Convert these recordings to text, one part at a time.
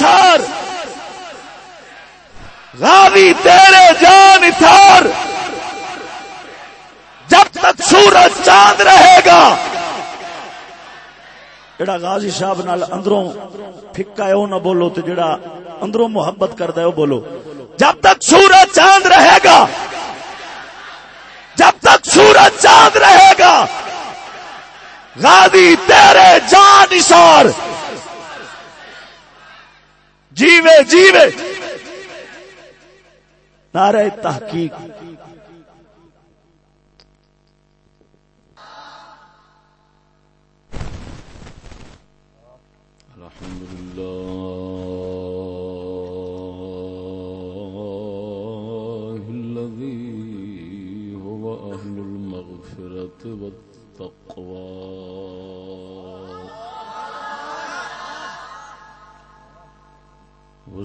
نثار غازی تیرے جان نثار جب تک سورج چاند رہے گا۔ جڑا غازی صاحب نال اندروں پھکا ہے وہ نہ بولو تو جڑا اندروں محبت کرتا ہے وہ بولو۔ جب تک سورج چاند رہے گا۔ جب تک سورج چاند رہے گا۔ غازی تیرے جان اشار جیوے جیوے۔ نعرہ تحقیق۔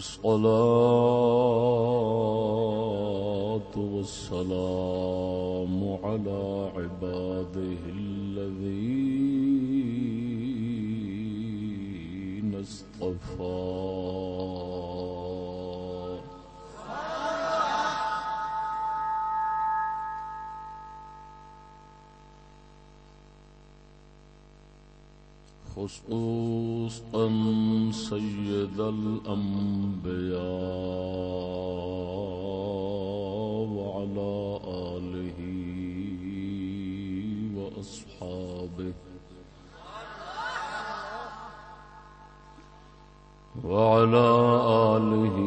والصلاة والسلام على عباده الذين اصطفى. خصوصا سيد الأنبياء وعلى آله وأصحابه وعلى آله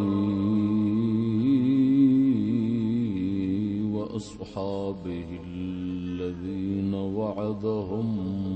وأصحابه الذين وعدهم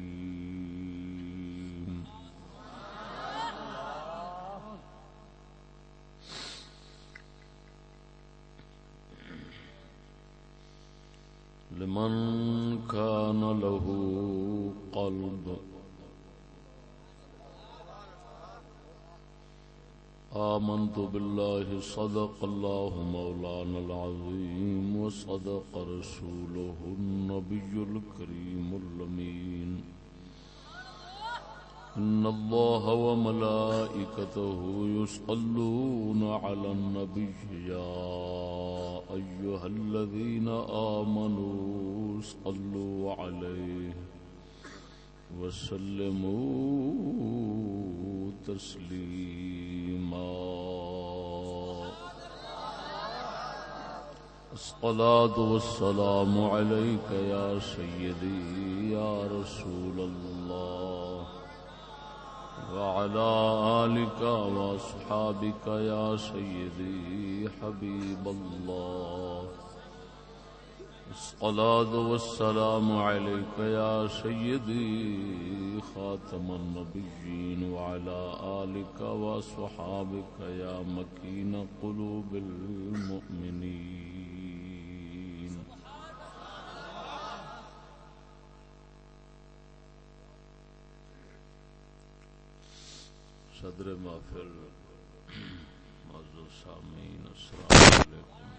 من كان له قلب آمنت بالله صدق الله مولانا العظيم وصدق رسوله النبي الكريم اللمين إن الله وملائكته يسألون على النبي يا أيها الذين آمنوا صلوا عليه وسلموا تسليما الصلاة والسلام عليك يا سيدي يا رسول الله وعلى آلك وأصحابك يا سيدي حبيب الله. الصلاة والسلام عليك يا سيدي خاتم النبيين وعلى آلك وصحابك يا مكين قلوب المؤمنين. صدر محفل معزز سامعین، السلام علیکم۔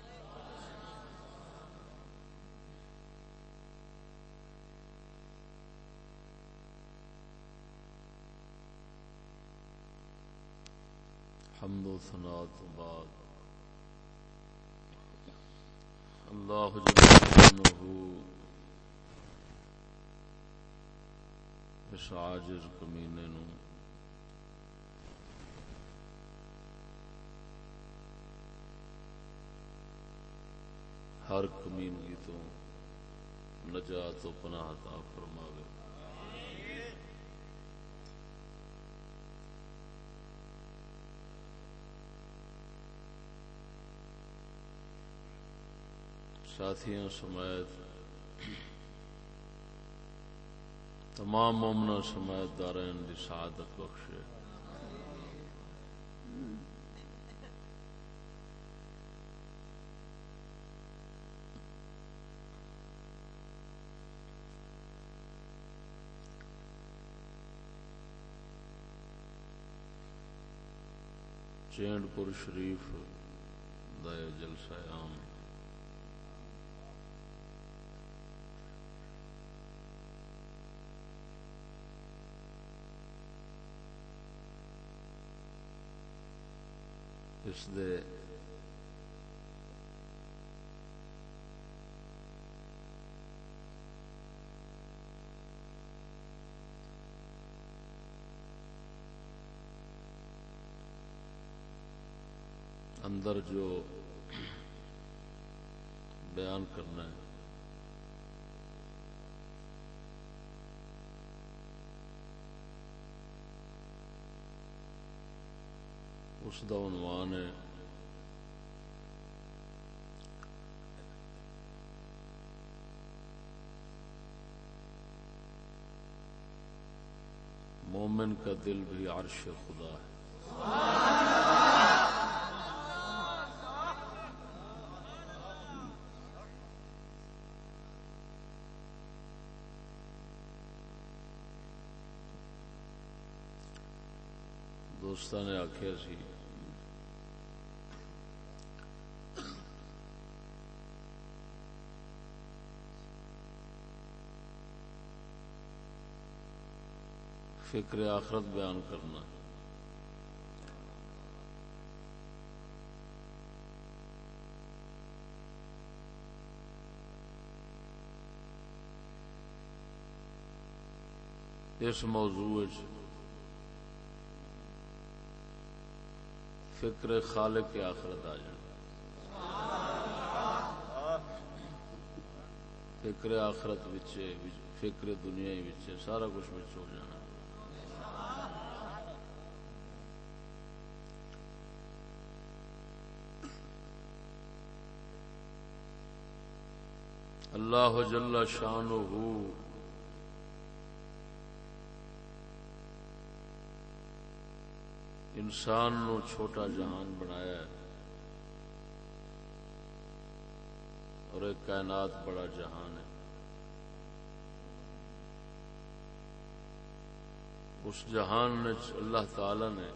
حمد و ثناء تو بعد۔ اللہ جلالہ اس عاجز کمینے نو ہر کمینگی تو نجات و پناہ عطا فرماوے۔ ساتھیوں سمیت تمام مومنا سمیت دارین دی سعادت بخشے۔ چینڈ پور شریف دے جلسہ عام۔ اس دے اندر جو بیان کرنا ہے۔ اس کا عنوان ہے۔ مومن کا دل بھی عرش خدا ہے۔ دوست نے آخیا سی فکر آخرت بیان کرنا۔ اس موضوع فکر خالق کے آخرت آ جائے۔ فکر آخرت فکر دنیا سارا کچھ ہو جانا۔ اللہ جل شان انسان نو چھوٹا جہان بنایا ہے۔ اور ایک کائنات بڑا جہان ہے۔ اس جہان میں اللہ تعالی نے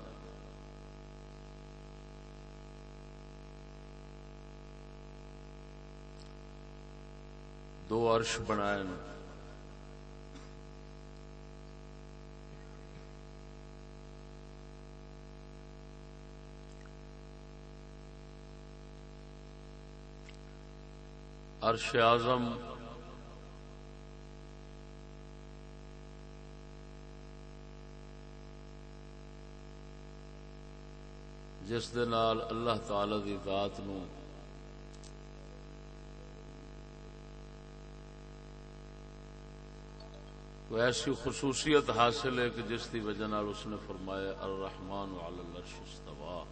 دو عرش بنائے عرش اعظم۔ جس دے نال اللہ تعالی دی ذات نو تو ایسی خصوصیت حاصل ہے کہ جس کی وجہ اس نے فرمایا، الرحمن علی العرش استوا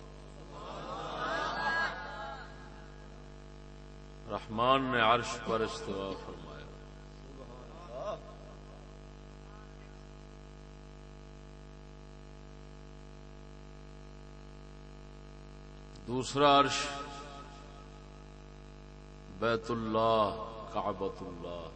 رحمان نے عرش پر استوا فرمایا۔ دوسرا عرش، بیت اللہ کعبت اللہ۔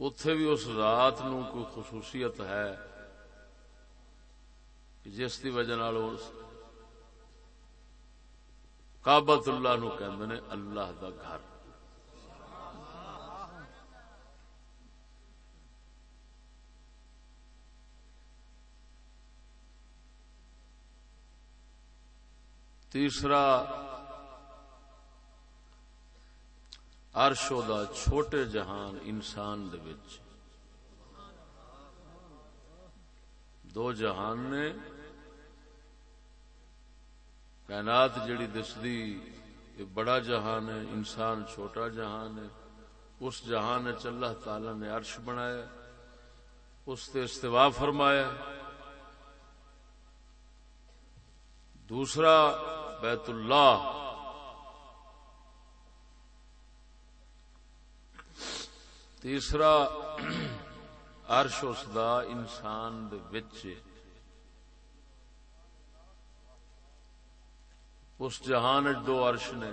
اتے بھی اس رات نو کوئی خصوصیت ہے۔ جس کی وجہ کابت اللہ نو کہ اللہ دا گھر تیسرا ارشو دا چھوٹے جہان انسان دے وچ دو جہان نے کائنات جڑی دسدی، یہ بڑا جہان ہے، انسان چھوٹا جہان ہے، اس جہان اللہ تعالی نے عرش بنایا، اس سے استوا فرمایا۔ دوسرا، بیت اللہ۔ تیسرا عرش اس دا انسان دے وچ اس جہان دو عرش نے۔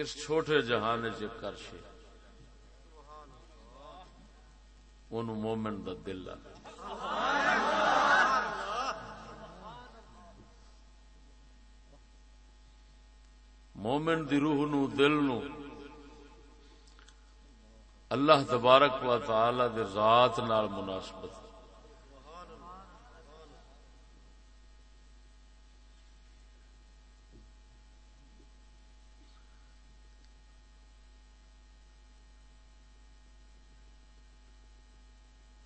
اس چھوٹے جہان چ کرش ان مومن دا دل آ مومن دی روح نو، دل نو۔ اللہ تبارک و تعالی دے ذات نال مناسبت۔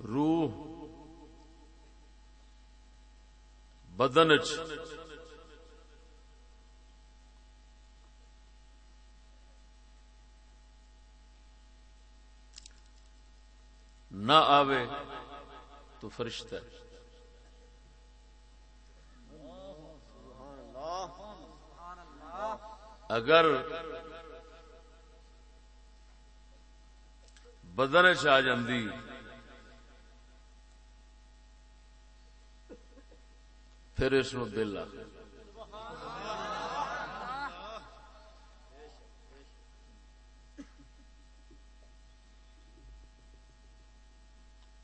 روح بدن چ نہ آوے تو فرشتہ ہے۔ اگر بدن چ آ جاندی پھر اس دل آ۔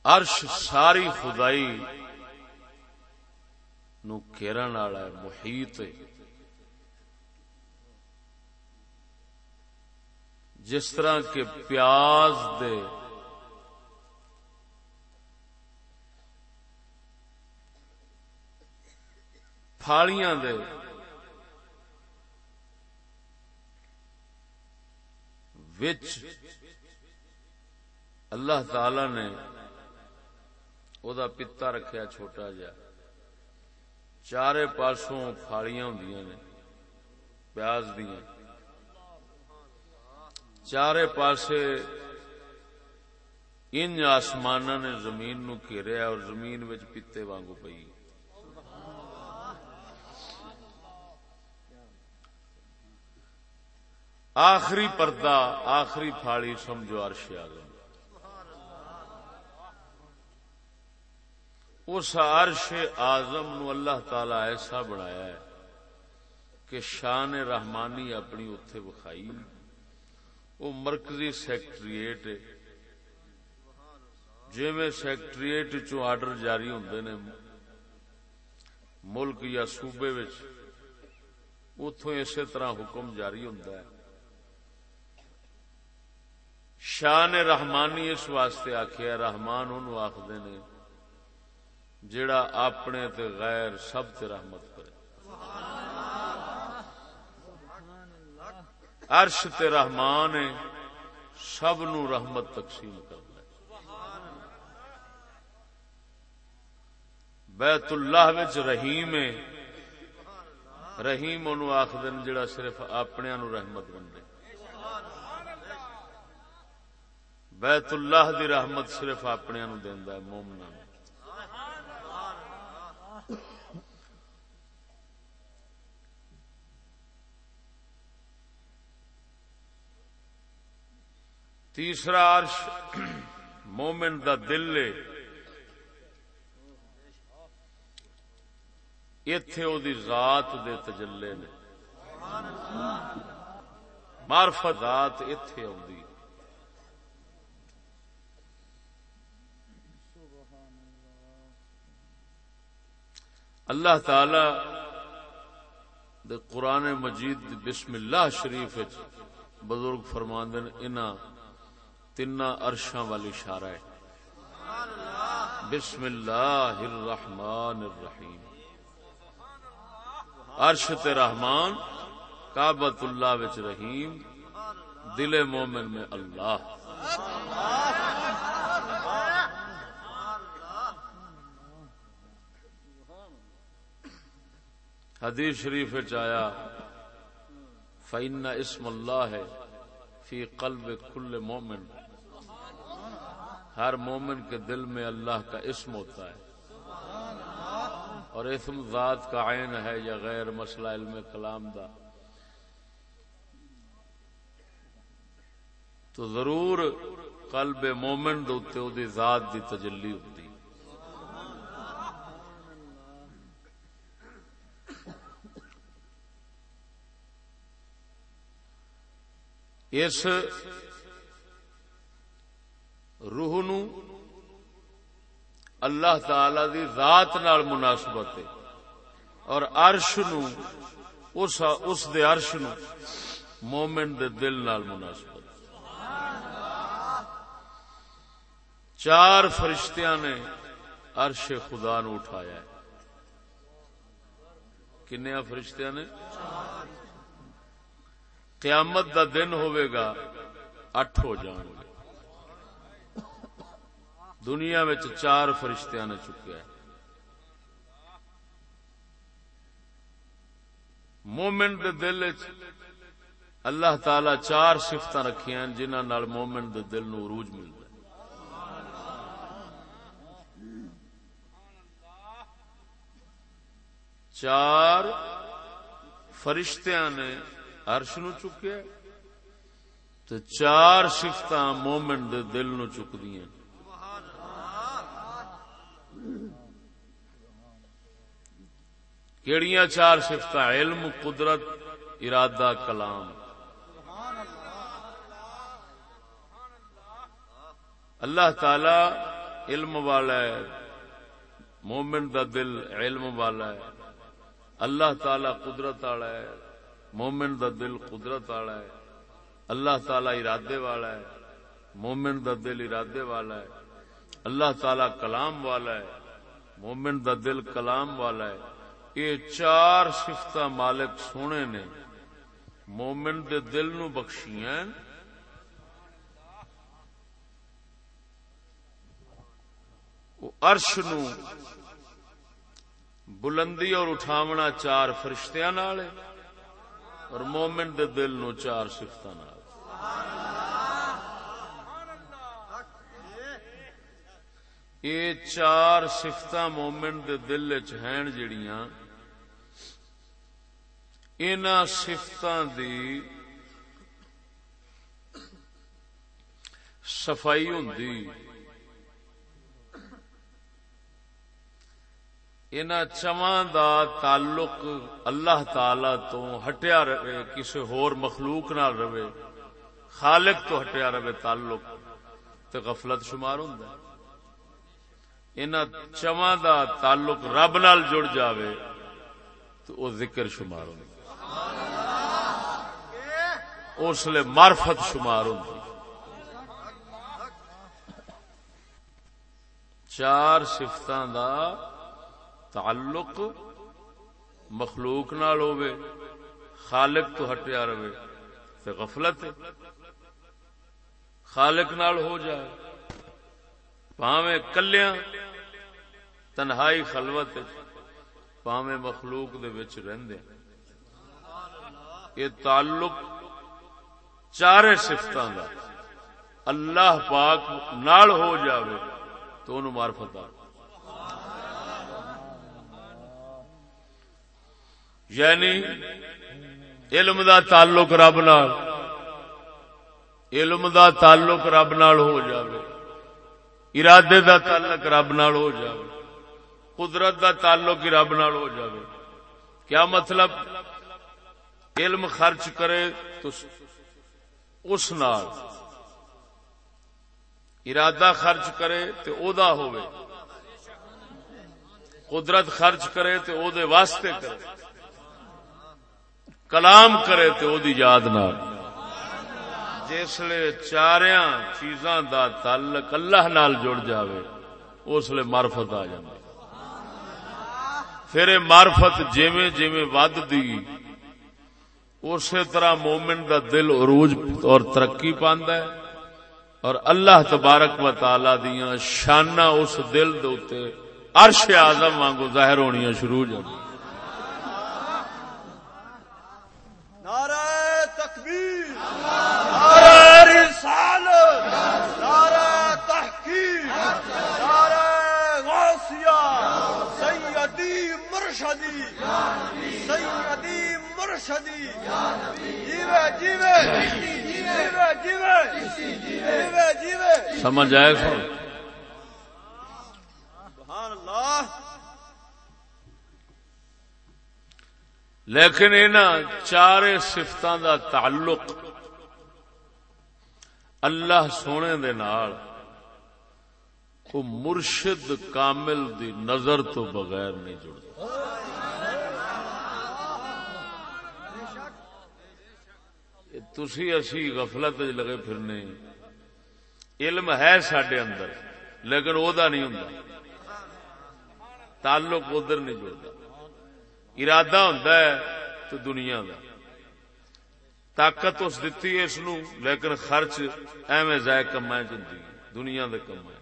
عرش ساری خدائی نو کھیرن والا ہے، محیط جس طرح کے پیاز دے۔ پھالیاں دے۔ وچ اللہ تعالی نے او دا پتا رکھیا چھوٹا جا چارے پاسوں پھالیاں ہوں نے پیاز دیا چارے پاسے ان آسمان نے زمین نو گھیریا اور زمین وچ پیتے وانگو پئی آخری پردہ آخری پھاڑی سمجھو عرش آزم اس عرش آزم نو اللہ تعالی ایسا بنایا ہے کہ شان رحمانی اپنی اتے بخائی وہ مرکزی سیکٹریٹ جی میں سیکٹریٹ چو آرڈر جاری ہوں نے ملک یا صوبے اتوں اسی طرح حکم جاری ہوں شان رحمانی اس واسطے آخیا رحمان ان آخر نے جڑا اپنے تے غیر سب تے رحمت کرے۔ عرش تے رحمان ہے، سب نو رحمت تقسیم کرنا بیت اللہ وچ رحیم ہے۔ رحیم انہوں آخد جڑا صرف اپنے نو رحمت بننے بیت اللہ دی رحمت صرف اپنے نو دیندا ہے مومنا تیسرا عرش مومن دا دل اتے او دی ذات دے تجلے نے۔ معرفت ذات اتے آئی اللہ تعالی دے قرآن مجید بسم اللہ شریف بزرگ فرماند ان تین ارشاں والی اشارہ ہے۔ بسم اللہ الرحمن الرحیم۔ عرش تے رحمان کابت اللہ وچ رحیم۔ دل مومن میں اللہ۔ حدیث شریف چیا فائن اسم اللہ ہے فی قلب کل مومن ہر مومن کے دل میں اللہ کا اسم ہوتا ہے۔ اور اسم ذات کا عین ہے یا غیر مسئلہ علم کلام دا۔ تو ضرور قلب مومن دے ذات دی تجلی ہوتی۔ اس روح نو اللہ تعالی دی ذات نال مناسبت ہے۔ اور عرش نو، اس اس دے عرش نو مومن دے دل نال مناسبت چار فرشتیاں نے عرش خدا نو اٹھایا ہے۔ کنیا فرشتیاں نے؟ قیامت دا دن ہوئے گا، اٹھ ہو جان گے۔ دنیا میں چار فرشتیاں نے چکیا ہے مومن دے دل اللہ تعالی چار سفت رکھیا جنہوں مومن دے دل نو عروج ملتا چار فرشتیاں نے عرش نو چکیا تو چار سفت مومن دے دل نو چک دیا کیڑیاں چار سفت علم، قدرت، ارادہ، کلام۔ اللہ تعالی علم والا ہے، مومن دا دل علم والا ہے۔ اللہ تعالی قدرت والا ہے، مومن دا دل قدرت والا ہے۔ اللہ تعالی ارادے والا ہے، مومن دا دل ارادے والا ہے۔ اللہ تعالی کلام والا ہے، مومن دا دل کلام والا ہے۔ یہ چار سفت مالک سونے نے مومن دے دل نو بخشیاں عرش نو بلندی اور اٹھاونا چار فرشتیاں نال اور مومن دے دل نو چار سفت یہ چار سفت مومن دے دل چین جڑیاں ان سفت دی صفائی ہوں ان چواں دا تعلق اللہ تعالی تو ہٹیا رہے کسی ہور مخلوق نہ رہے، خالق تو ہٹیا رہے تعلق تو غفلت شمار ہوں ان چواں دا تعلق رب نال جڑ جاوے تو وہ ذکر شمار ہوں۔ اس لیے مارفت شمار ہوں۔ چار سفتوں دا تعلق مخلوق نال ہوئے خالق تو ہٹیا رہے تو غفلت خالق نال ہو جائے۔ پاوے کلیاں تنہائی خلوت پاوے مخلوق دے وچ رہندے یہ تعلق چار سفتوں کا اللہ پاک نال ہو جاوے تو انہوں مارفت آ یعنی علم دا تعلق رب نال، علم دا تعلق رب نال ہو جاوے۔ ارادے دا تعلق رب نال ہو جاوے۔ قدرت دا تعلق ہی رب نال ہو جاوے۔ کیا مطلب؟ علم خرچ کرے تو اس نال۔ ارادہ خرچ کرے تو او دا ہوئے قدرت خرچ کرے تو او دے واسطے کرے۔ کلام کرے تو او دی یاد نہ جسے چاریاں چیزاں دا تعلق اللہ نال جڑ جاوے، اس لیے مارفت آ جائے پھر مارفت جیویں جیویں ود دی، اسی طرح مومن دا دل عروج اور ترقی پاندا ہے۔ اور اللہ تبارک و تعالی دیاں شانہ اس دل دے عرش اعظم وانگو ظاہر ہونیاں شروع ہو جاتی نعرہ تکبیر نعرہ رسالت نعرہ تحقیق نعرہ غوثیہ سیدی مرشدی سیدی جیوے جیوے۔ جیوے جیوے۔ جیوے جیوے۔ سمجھ آئے سو سبحان اللہ لیکن ان چار سفتوں دا تعلق اللہ سونے دے نال مرشد کامل دی نظر تو بغیر نہیں جڑتا۔ تسی اسی غفلت لگے پھرنے۔ علم ہے سڈے اندر، لیکن وہ نہیں ہوں تعلق ادھر نہیں جڑتا ارادہ ہوتا ہے تو دنیا کا طاقت اس دتی اس نو، لیکن خرچ ایویں ضائع کما چی دنیا دے کما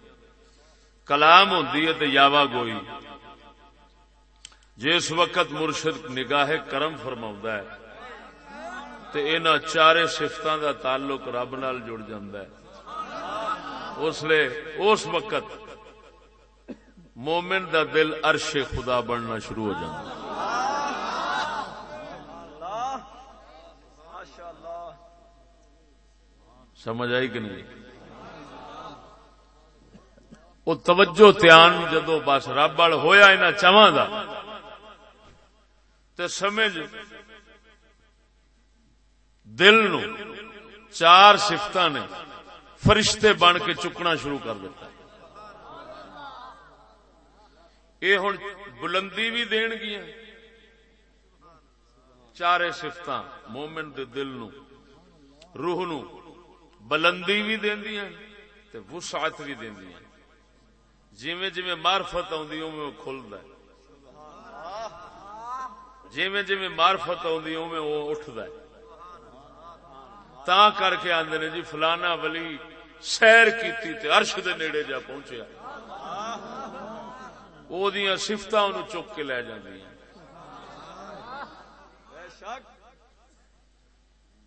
کلام ہوندی ہے یاوا گوئی۔ جس وقت مرشد نگاہ کرم فرما ہے تے ان چارے سفتوں دا تعلق رب نال جڑ جاندہ ہے۔ اس لیے اس وقت مومن دا دل عرش خدا بننا شروع ہو جاندہ ہے۔ سمجھ آئی کہ نہیں؟ وہ توجہ تیان جدو بس رب وال ہوا ان چواں کا تو سمجھ دل نو چار سفت نے فرشتے بن کے چکنا شروع کر دیتا یہ ہوں بلندی بھی دین گیا چارے سفت مومن دے دل نو، روح نو بلندی بھی دیا تے وسعت بھی دیا جیویں جیویں مارفت آدھی اوے کھلتا ہے۔ جیویں جیویں مارفت آدھی اوے وہ اٹھتا ہے۔ تا کر کے آدھے نے جی فلانا ولی سیر کی ارش دے نیڑے جا پہنچیا۔ وہ سفت چک کے لے جی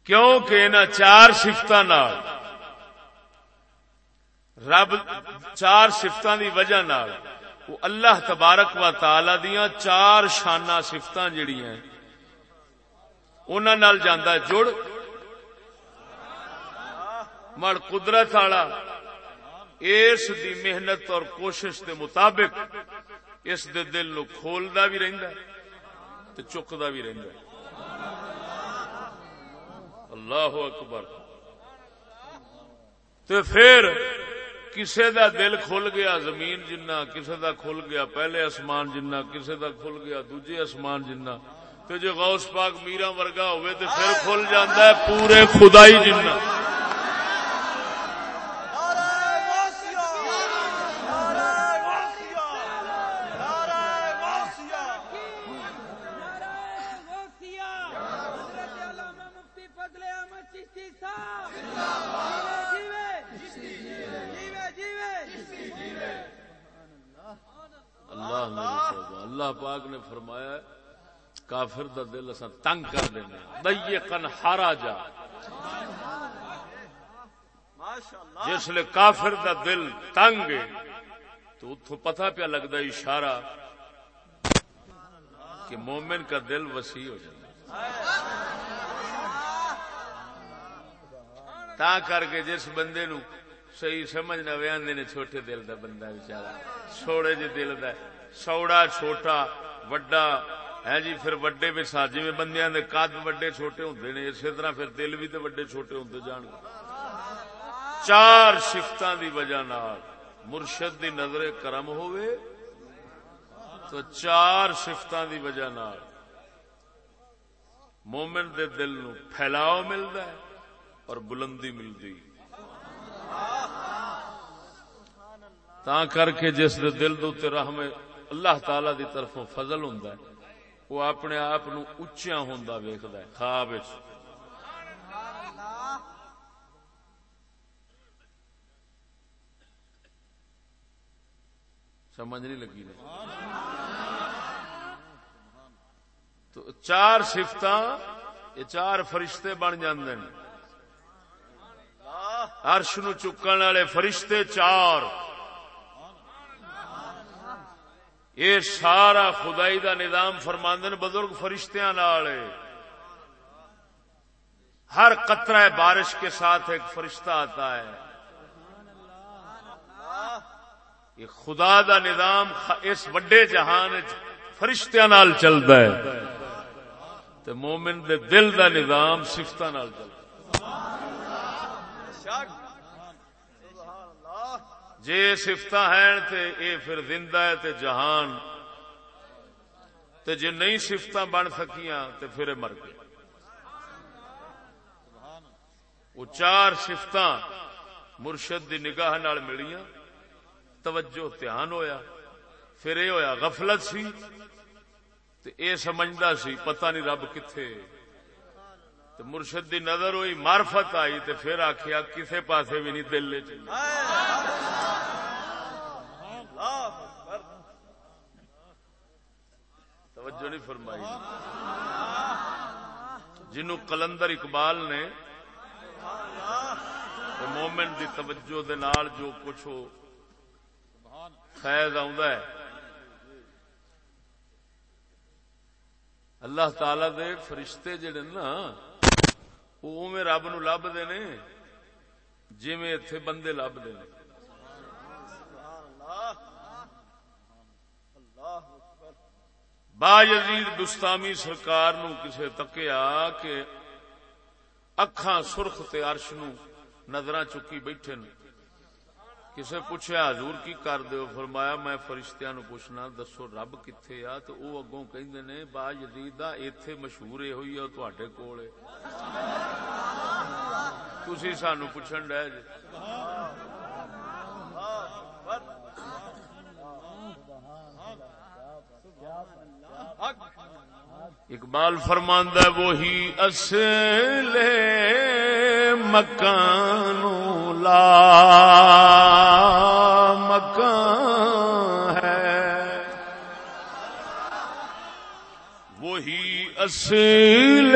کیونکہ ان چار سفت رب چار سفتوں دی وجہ نال وہ اللہ تبارک و تعالی دیا چار شانہ سفت جڑی ہیں۔ انہوں جانا جڑ مڑ قدرت والا، اس دی محنت اور کوشش دے مطابق اس دے دل نو کھولدا بھی رہندا ہے تے چکدا بھی رہندا ہے۔ اللہ اکبر۔ تو پھر کسے دا دل کھل گیا، زمین جنہ، کسے دا کھل گیا، پہلے آسمان جنہ، کسے دا کھل گیا، دوجے آسمان جنہ۔ تو جو غوث پاک میرا ورگا ہوئے تو پھر کھل جاندہ ہے پورے خدائی جنہ۔ اللہ پاک نے فرمایا کافر دا دل اصا تنگ کر دینا دئیے کن ہارا جا جس لیے کافر دا دل تنگ تو اتو پتہ پیا لگتا اشارہ کہ مومن کا دل وسیع ہو جائے تا کر کے جس بندے نو صحیح سمجھ نہ چھوٹے دل دا بندہ بچارا چھوڑے جی دل دا سوڑا چھوٹا، وڈا۔ ہے جی پھر وڈے بھی ساتھ جی بندیاں دے قد وڈے چھوٹے ہوندے نے، اسی طرح پھر دل بھی تے وڈے چھوٹے ہوندے جان۔ گے چار شفتاں دی وجہ نال مرشد دی نظر کرم ہوئے تو چار شفتاں دی وجہ نال مومن دے دل نو پھیلاؤ ملدا ہے اور بلندی ملدی۔ تا کر کے جس دے دل دے رحم اللہ تعالی دی طرف فضل ہوں وہ اپنے آپ اچیا ہوں ویکد خواب سمجھ نہیں لگی نہیں تو چار سفت یہ چار فرشتے بن جاندے نو چکن والے فرشتے چار۔ یہ سارا خدائی دا نظام فرماندن بزرگ فرشتیاں نال ہر قطرہ بارش کے ساتھ ایک فرشتہ آتا ہے۔ یہ خدا دا نظام اس وڈے جہان فرشتیاں نال چلتا ہے۔ تو مومن دے دل دا نظام سفتہ نال چلتا جے سفت ہیں تے اے پھر زندہ ہے تے جہان۔ تے جے نہیں سفت بن سکیاں تے پھر مر گئے۔ وہ چار سفت مرشد دی نگاہ نال ملیاں۔ توجہ دھیان ہویا۔ پھر یہ ہویا غفلت سی۔ تے اے سمجھدا سی پتہ نہیں رب کتھے۔ تے مرشد دی نظر ہوئی، معرفت آئی تے پھر آخیا کسے پاسے بھی نہیں دل توجہ نہیں فرمائی۔ جنو کلندر اقبال نے مومن دی توجہ دے نال جو کچھ ہو، فیض ہے۔ اللہ تعالی دے فرشتے جڑے نا میں رب نو لبتے نے جی میں اتے بندے لبتے ہیں با یزید دستامی سرکار نو کسے تکیا کہ اکھاں سرخ تے عرش نو نظراں چکی بیٹھے نے کسے پوچھا حضور کی کر دیو فرمایا میں فرشتیاں نو پوچھنا دسو رب کتھے آ تو او اگوں کہندے نے با یزید ایتھے مشہور اے ہوئی ہے تواڈے کول ہے تسی سانو پوچھن ڈے جی اقبال فرماندہ وہی اصل مکان لا مکان ہے۔ وہی اصل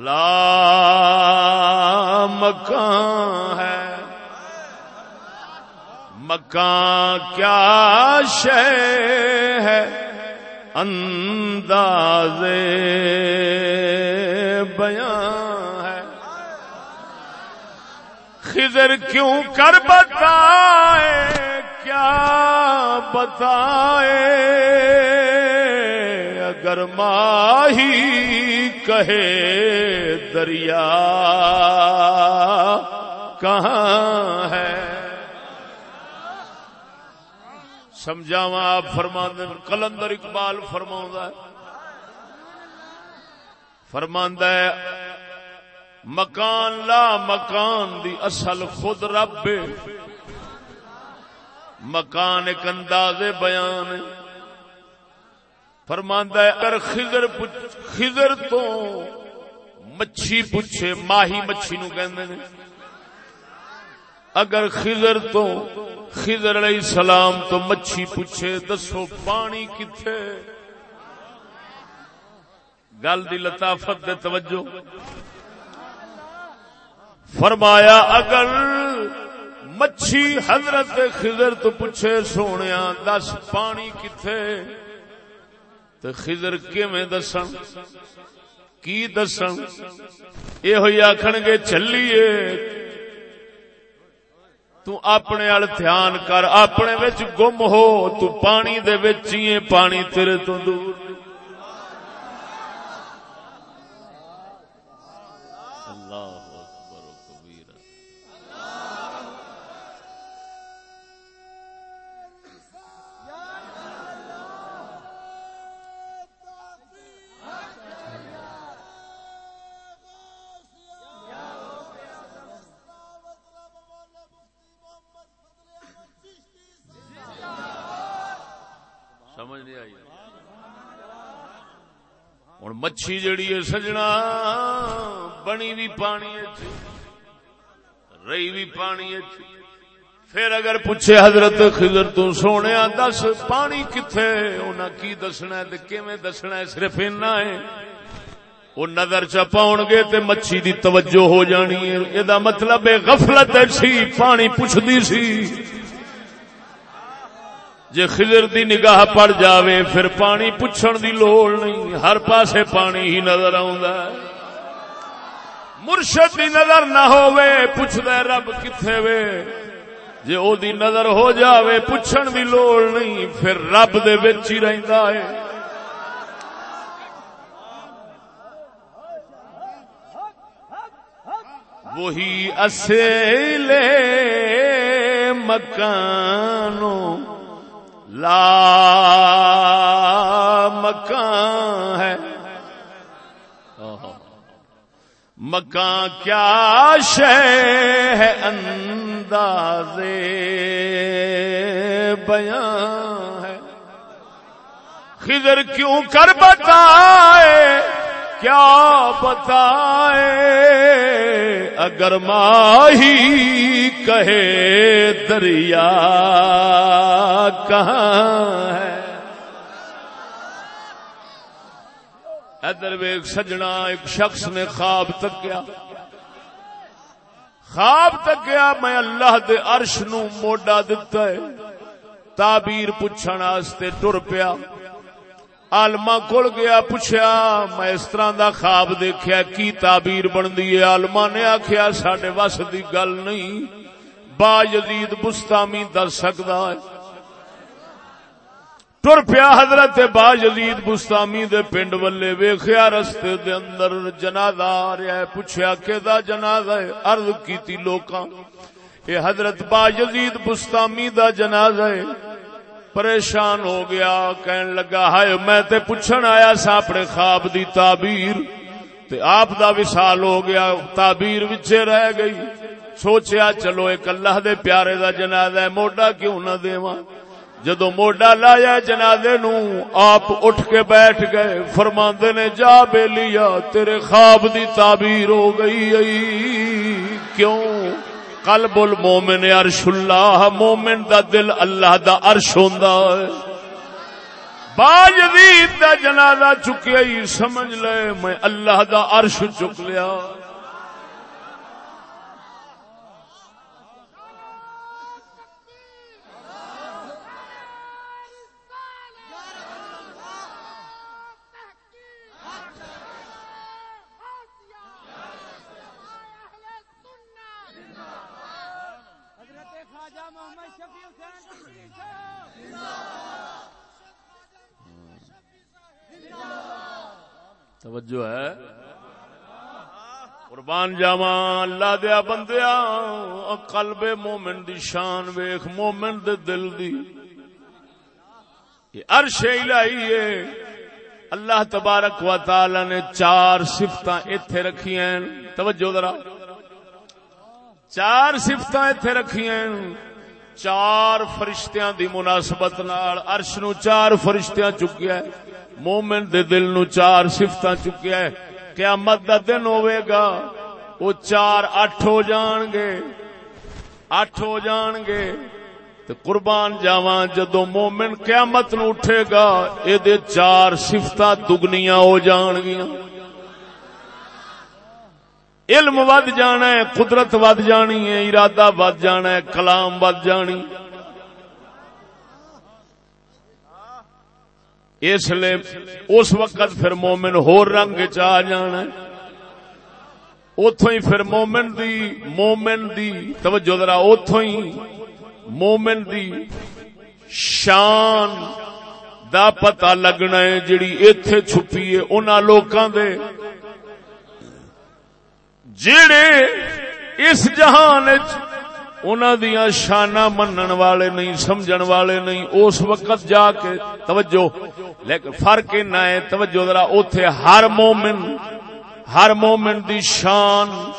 لا مکان ہے؟ مکان کیا شے ہے؟ انداز بیان خضر کیوں کر بتائے؟ کیا بتائے، اگر ماہی کہے دریا، کہاں ہے؟ سمجھاوا آپ فرما کلندر اقبال فرما فرماندہ مکان لا مکان دی اصل خود رب مکان ایک انداز بیان فرماندا ہے، اگر خضر خضر تو مچھی پوچھے، ماہی مچھی نو کہندے نے۔ اگر خضر تو خضر علیہ السلام تو مچھی پوچھے، دسو پانی کتھے۔ گل دی لطافت دے توجہ۔ فرمایا، اگر مچھی حضرت خضر تو پوچھے سونے دس پانی کتنے تو خضر کیویں دسن؟ کی دسن؟ یہ ہوئی آخن گے، چلیے، تو اپنے ال دھیان کر، اپنے وچ گم ہو، تو پانی دے وچ پانی تیرے تو دور۔ مچھی جڑی ہے سجنا بنی بھی پانی رہی بھی پانی پھر اگر پوچھے حضرت خضر تو سونے دس پانی کتنے انہیں کی دسنا ہے کیویں دسنا ہے صرف اینا ہے وہ نظر چ پاؤ گے تے مچھی دی توجہ ہو جانی ہے یہ مطلب ہے غفلت سی پانی پوچھتی سی جے خضر دی نگاہ پڑ جاوے، پھر پانی پوچھن دی لوڑ نہیں، ہر پاسے پانی ہی نظر آوندا ہے۔ مرشد دی نظر نہ ہووے، پوچھدا رب کتھے وے؟ جے او دی نظر ہو جاوے، پوچھن دی لوڑ نہیں، پھر رب دے وچ ہی رہندا ہے۔ وہی اصل مکانوں لا مکان ہے۔ مکان کیا شے ہے انداز بیان ہے۔ خضر کیوں کر بتائے؟ کیا بتائے؟ اگر ماہی کہے دریا کہاں ہے؟ ادر ویگ سجنا ایک شخص نے خواب تک خواب تک گیا میں اللہ دے عرش نو موڈا دتا ہے۔ تعبیر پوچھن واسطے ٹر پیا۔ آلما کول گیا پوچھا میں اس طرح دا خواب دیکھا کی تعبیر بنتی ہے؟ آلما نے آخیا سڈے وس کی گل نہیں، با یزید بستامی دس سکتا ہے۔ تر پیا حضرت با یزید بستامی دے پنڈ ولے ویخیا رستے دے اندر جنازہ آ رہا ہے پوچھا کہ جنازہ ہے؟ ارد کی لوکاں، اے حضرت با یزید بستامی دا جنازہ ہے۔ پریشان ہو گیا، کہن لگا، ہائے، میں تے پوچھن آیا سا اپنے خواب دی تعبیر۔ تے آپ دا وصال ہو گیا، تعبیر وچے رہ گئی۔ سوچیا، چلو، ایک اللہ دے پیارے دا جنازہ ہے، موڈا کیوں نہ دیواں؟ جدو موڈا لایا جنازے نو، آپ اٹھ کے بیٹھ گئے۔ فرماندے نے، جا بے لیا تیرے خواب دی تعبیر ہو گئی کیوں؟ قلب المومن عرش اللہ، مومن دا دل اللہ دا عرش ہوندا ہے۔ باجدید دا جنازہ چکیا ہی، سمجھ لے، میں اللہ دا عرش چک لیا۔ توجہ ہے۔ قربان جاوا اللہ دیا بندیا قلب مومن دی شان ویخ مومن دے دل دی۔ یہ عرش الہی ہے۔ اللہ تبارک و تعالی نے چار سفت اتے رکھی ہیں۔ توجہ ذرا۔ چار سفت اتے رکھی ہیں۔ چار فرشتیاں دی مناسبت نال عرش نو چار فرشتیاں چکیا ہے مومن دے دل نو چار سفت چکیا ہے۔ قیامت دا دن ہوئے گا۔ وہ چار اٹھ ہو جان گے۔ اٹھ ہو جان گے۔ تے قربان جاواں جدو مومن قیامت نو اٹھے گا، اے دے چار سفت دگنیاں ہو جان گیاں۔ علم ود جانا ہے، قدرت ود جانی ہے، ارادہ ود جانا ہے، کلام ود جانی۔ اس لیے اس وقت پھر مومن ہو رنگ چاہ جانا اتو ہی پھر مومن دی مومن دی، توجہ ذرا اتو ہی۔ مومن دی شان دا پتا لگنا ہے جڑی ایتھے چھپی ہے انہاں لوکاں دے۔ جڑے اس جہان وچ انہوں دیا شانہ منن والے نہیں، سمجھن والے نہیں۔ اس وقت جا کے توجہ، لیکن فرق نہ ہے، توجہ ذرا اوتھے ہر مومن ہر مومن دی شان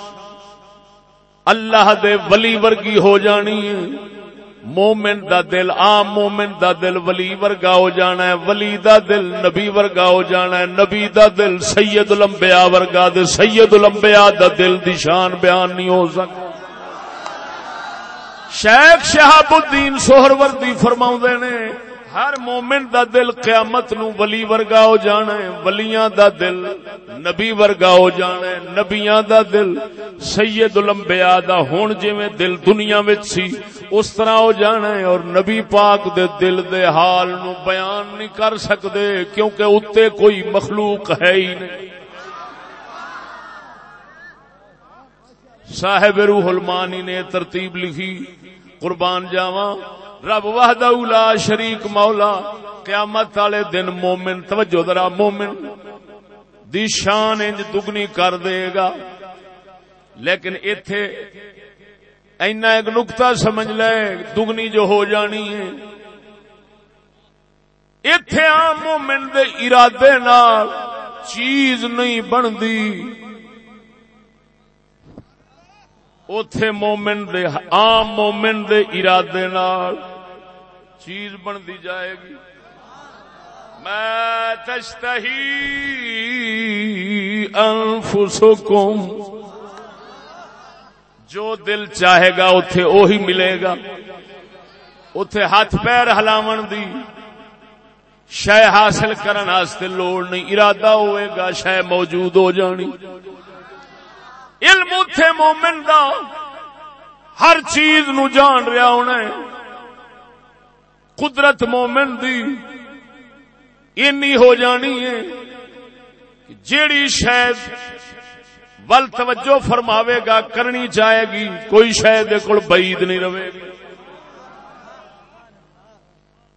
اللہ دے ولی ورگی ہو جانی ہے۔ مومن دا دل عام، مومن دا دل ولی ورگا ہو جانا ہے۔ ولی دا دل نبی ورگا ہو جانا ہے۔ نبی دا دل سید الانبیاء ورگا دے سید الانبیاء دا دل دی شان بیان نہیں ہو سکتا۔ شیخ شہاب الدین سوہر وردی فرما نے، ہر مومن دا دل قیامت نو ولی ورگا ہو جانا ہے، ولیاں دا دل نبی ورگا ہو جانا ہے، نبیاں دا دل سید الانبیاء دا ہون جویں دل دنیا وچ سی، اس طرح ہو جانا ہے اور نبی پاک دے دل دے حال نو بیان نہیں کر سکدے، کیونکہ اتے کوئی مخلوق ہے ہی نہیں۔ صاحب روح المانی نے ترتیب لکھی، قربان جاواں، رب وحدہ اولا شریک مولا، قیامت والے دن مومن، توجہ ذرا مومن، دی شان انج دگنی کر دے گا۔ لیکن ایتھے اینا ایک نقطہ سمجھ لے، دگنی جو ہو جانی ہے۔ ایتھے عام مومن دے ارادے نال چیز نہیں بندی اتے مومن دے عام مومن دے ارادے نال چیز بنتی جائے گی۔ میں تشتہی انفسکم جو دل چاہے گا اتے اوہی ملے گا۔ اتے ہاتھ پیر ہلاو دی شہ حاصل کرنے لوڑ نہیں۔ ارادہ ہوئے گا شہ موجود ہو جانی۔ علم اتے مومن دا۔ ہر چیز نو جان رہا ہونا ہے۔ قدرت مومن دی۔ اینی ہو جانی ہے جیڑی شاید ول توجہ فرماوے گا، کرنی چاہے گی، کوئی شاید کو بعید نہیں رہے گی۔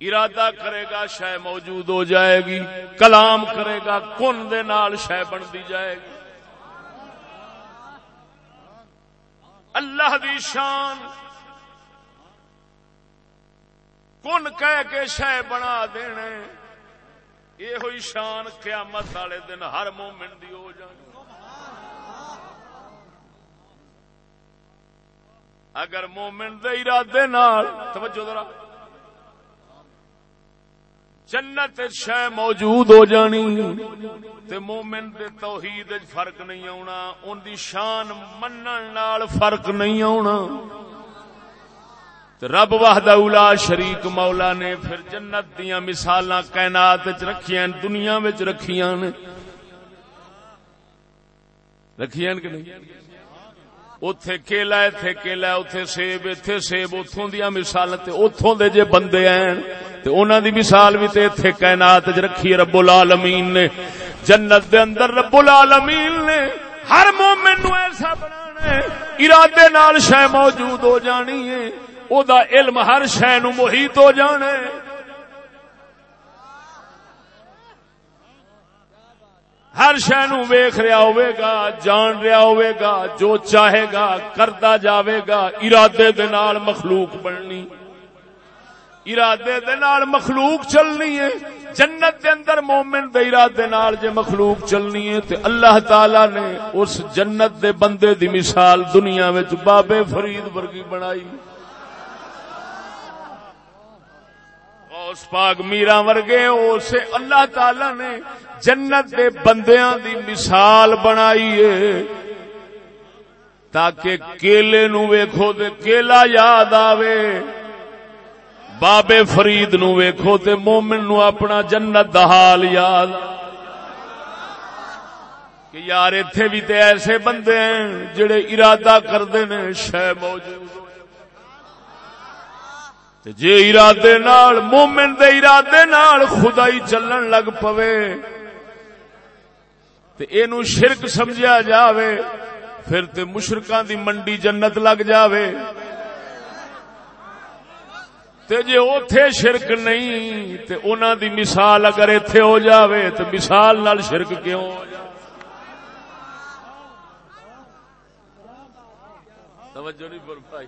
ارادہ کرے گا شہ موجود ہو جائے گی، کلام کرے گا، کن دے نال شہ بنتی جائے گی۔ اللہ دی شان۔ کن کہہ کے شہ بنا دینے۔ یہ ہوئی شان قیامت والے دن ہر مومن دی ہو جانی اگر مومن دے ارادے نال، توجہ ذرا۔ جنت شہ موجود ہو جانی تے مومن دے توحید فرق نہیں آنا ان دی شان منن نال فرق نہیں آنا رب واہد اولا شریک مولا نے پھر جنت دیا مثال کائنات رکھیا دنیا رکھیا نے۔ رکھیا کہ نہیں؟ اتے کیلا اتے کیلا اتے سیب اتے سیب اتوں دیا مثال اتوں دے جے بندے ہیں تو انہوں دی مثال بھی تے اتے کائنات چ رکھی رب العالمین نے جنت دے اندر رب العالمین نے ہر مومن نو ایسا بنا ارادے نال شہ موجود ہو جانی ہے او دا علم ہر شہ نو محیط ہو جانے ہر شہ نو ویخ رہا ہوئے گا، جان رہا ہوئے گا، جو چاہے گا، کرتا جاوے گا، ارادے دے نال مخلوق بننی۔ ارادے دے نال مخلوق چلنی ہے۔ جنت دے اندر مومن دے ارادے نال جے مخلوق چلنی ہے، تے اللہ تعالی نے اس جنت دے بندے دی مثال دنیا وچ بابے فرید ورگی بنائی۔ اس پاک میرا ورگے، اسے اللہ تعالی نے جنت دے بندیاں دی مثال بنائی تاکہ کیلے نو ویکھو تے کیلا یاد آوے۔ بابے فرید نو ویکھو تے مومن نو اپنا جنت دا حال یاد۔ کہ یار ایتھے بھی تے ایسے بندے ہیں جڑے ارادہ کردے نے شے موجود۔ جے ارادے نال، مومن دے ارادے نال خدائی چلن لگ پوے۔ تے اینو شرک سمجھا جاوے، پھر تے مشرکان دی منڈی جنت لگ جاوے۔ تے جے اوتھے شرک نہیں، تے انہاں دی مثال اگر ایتھے ہو جاوے، تے مثال نال شرک کیوں ہو جاوے؟ توجہ نہیں فرمائی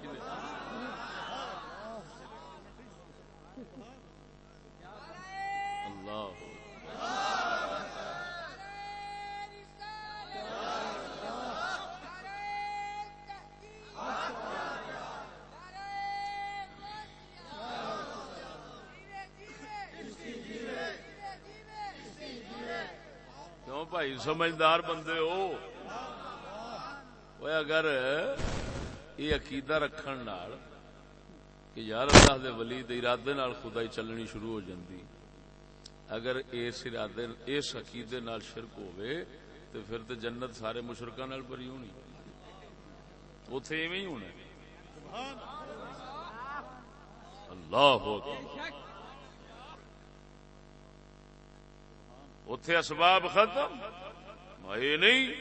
بھائی، سمجھدار بندے ہو۔ اگر یہ عقیدہ رکھن نال کہ یار اللہ دے ولی دے ارادے نال خدائی چلنی شروع ہو جاندی، اگر اس ارادے، اس عقیدے نال شرک ہوئے تو پھر تو جنت سارے مشرکاں نال بری ہونی۔ اوتھے ایویں ہی ہونا اللہ اکبر اتے اسباب ختم یہ نہیں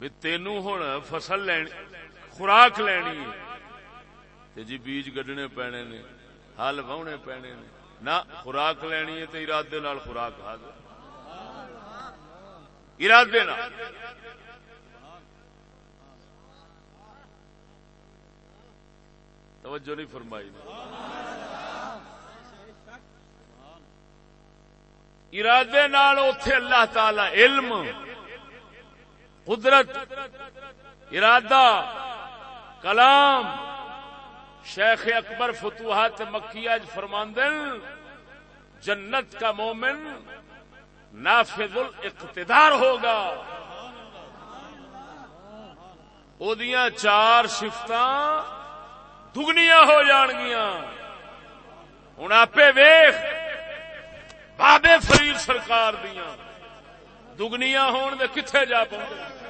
بھی ہوں فصل لینی خوراک لینی ہے جی بیج گڈنے پینے نے ہل واہنے پینے نے نہ خوراک لینی ہے تو ارادے نال خوراک حاضر ارادے نال توجہ نہیں فرمائی ارادے نال اتے اللہ تعالی علم، قدرت، ارادہ، کلام۔ شیخ اکبر فتوحات مکیہ فرماندن، جنت کا مومن نافذ الاقتدار ہوگا۔ ادیاں چار سفت دگنیاں ہو جان گیا ہوں آپ ویخ بابے فرید سرکار دیا دگنیاں ہون دے کتنے جا پہنچے۔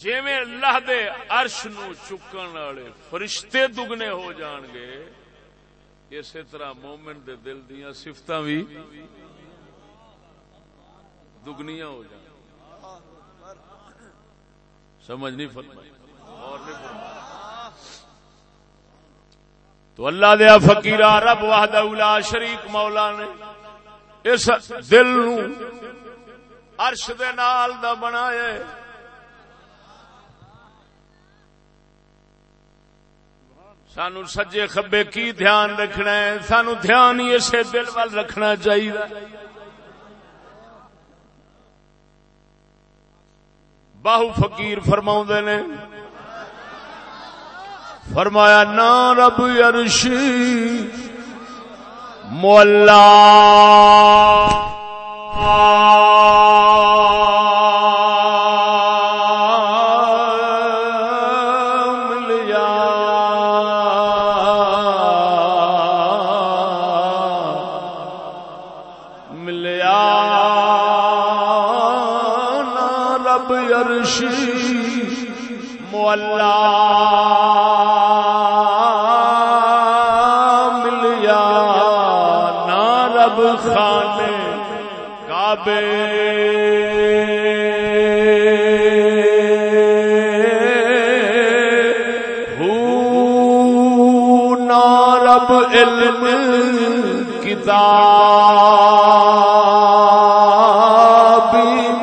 جی میں اللہ دے عرش نو چکن والے فرشتے دگنے ہو جان گے، اسی طرح مومن دے دل دیا سفت بھی دگنیاں ہو جان سمجھ نہیں فرمائی۔ اور نہیں فرمائی۔ تو اللہ دیا فقیر رب واہد اولا شریک مولا نے اس دل نو عرش دے نال دا بنایا سانو سجے خبے کی دھیان رکھنا ہے؟ سانو دھیان ہی اسے دل وال رکھنا چاہیے۔ باہو فقیر فرما نے فرمایا نا رب عرشی مولا۔ اللہ کعبے ہو نالب علم کتاب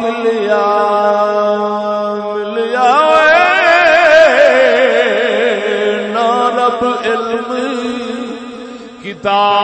ملیا ملیا نالب علم کتاب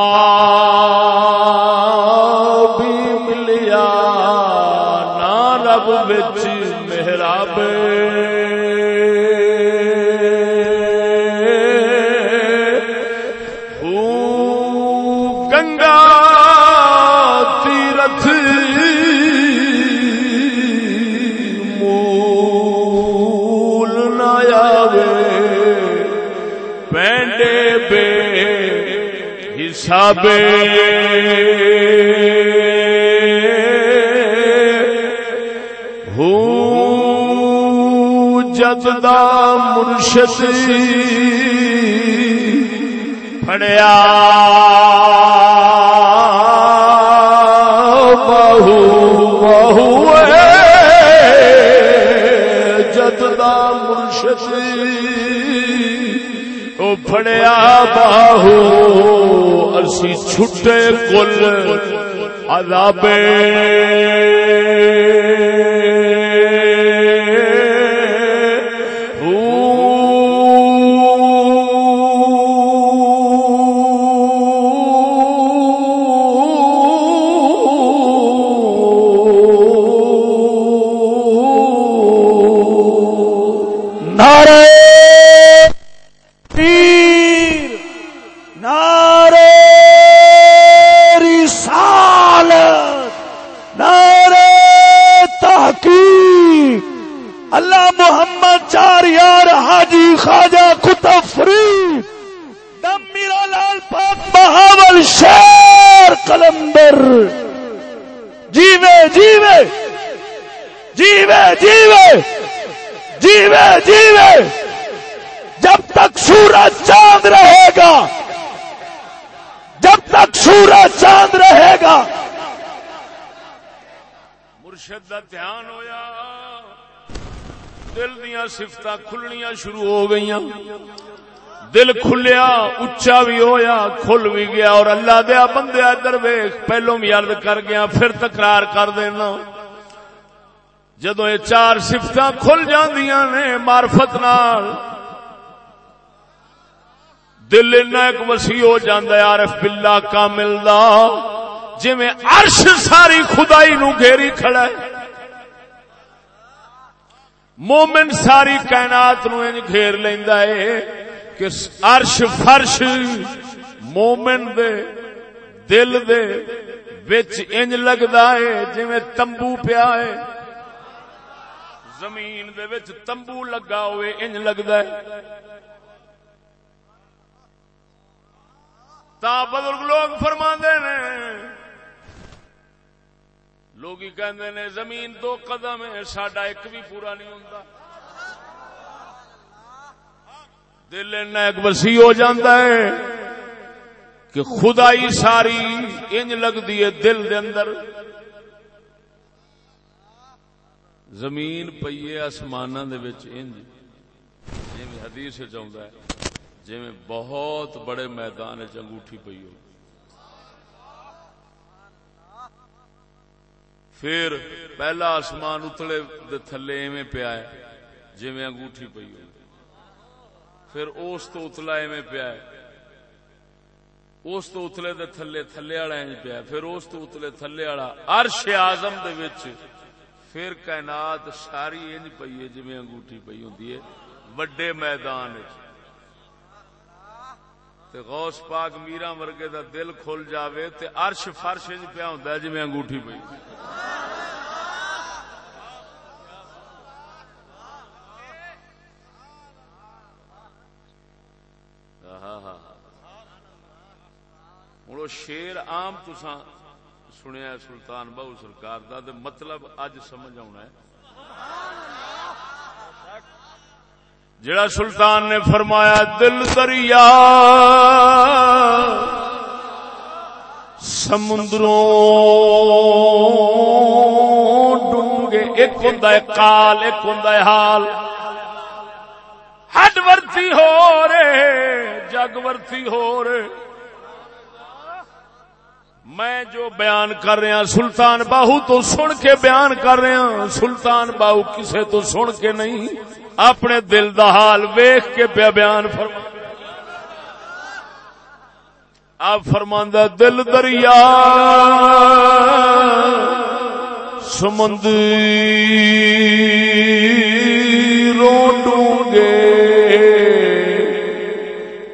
جدا مرشد پڑیا بہو بہو جدہ مرشد پھڑیا باہو اسی چھٹے کل عذابے حاجی خواجہ کتب فرید، دم میرا لال پاک بہاول شیر کلندر جیوے جیوے جیوے جیوے جیوے جیوے۔ جب تک سورج چاند رہے گا، جب تک سورج چاند رہے گا۔ مرشد کا دھیان ہویا۔ دل دیا سفت کھلنیاں شروع ہو گئی دل کھلیا اچا بھی ہویا، کھل بھی گیا اور اللہ دیا بندیا درویش پہلو بھی ارد کر گیا، پھر تکرار کر دینا۔ جدو یہ چار سفت کھل جاندیاں نے مارفت نال، دل ایک وسیع ہو جاندہ ہے، عارف باللہ کامل دا۔ جی عرش ساری خدائی نو گھیری کھڑا ہے۔ مومن ساری کائنات نو انج گھیر لیندا ہے کہ عرش فرش مومن دے، دل دے وچ انج لگدا ہے جویں تمبو پیا ہے زمین دے وچ تمبو لگا ہوئے انج لگدا ہے تا بزرگ لوگ فرما نے لوگ کہندے نے زمین دو قدم ہے، ساڈا ایک بھی پورا نہیں ہوندا۔ دل ایک وسیع ہو جاتا ہے کہ خدائی ساری انج لگتی ہے دل دے اندر۔ زمین پیے آسمان انج۔ جی حدیث چاہتا ہے جی بہت بڑے میدان انگوٹھی پی ہو۔ پھر پہلا آسمان اتلے دے تھلے ایویں پیا ہے جی انگوٹھی پی ہو پھر اس تو اتلا ایویں پیا ہے۔ اس تو اتلے دے تھلے تھلے والا انج پیا پھر اس تو اتلے تھلے والا عرش اعظم دے وچ پھر کائنات ساری انج پئی ہے جویں انگوٹھی پئی ہوندی ہے۔ وڈے میدان تے غوث پاک میرا ورگے دا دل کھل جاوے تے عرش فرش وچ پیا ہوندا ہے جویں انگوٹھی پئی ہوں شیر عام تسا سنیا سلطان بہو سرکار دا، دے مطلب اج سمجھ آنا ہے۔ جڑا سلطان نے فرمایا، دل دریا، سمندروں ڈونگے ایک ہوں کال، ایک ہوں حال۔ ہڈ ورتی ہو رے جگ ورتی ہو رے میں جو بیان کر رہا سلطان باہو تو سن کے بیان کر رہا سلطان باہو کسے تو سن کے نہیں، اپنے دل دا حال ویخ کے پیا بیان فرما آپ فرماندہ، دل دریا سمندی رو گے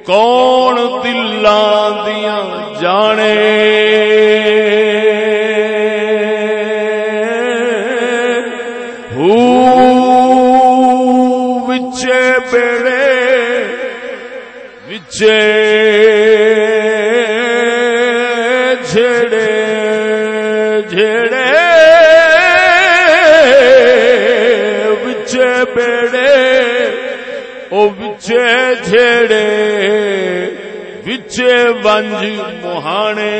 کون دلان دیا جانے؟ جھڑے جھڑے بچے بیڑے او بچے جھڑے بچے ونج مہانے۔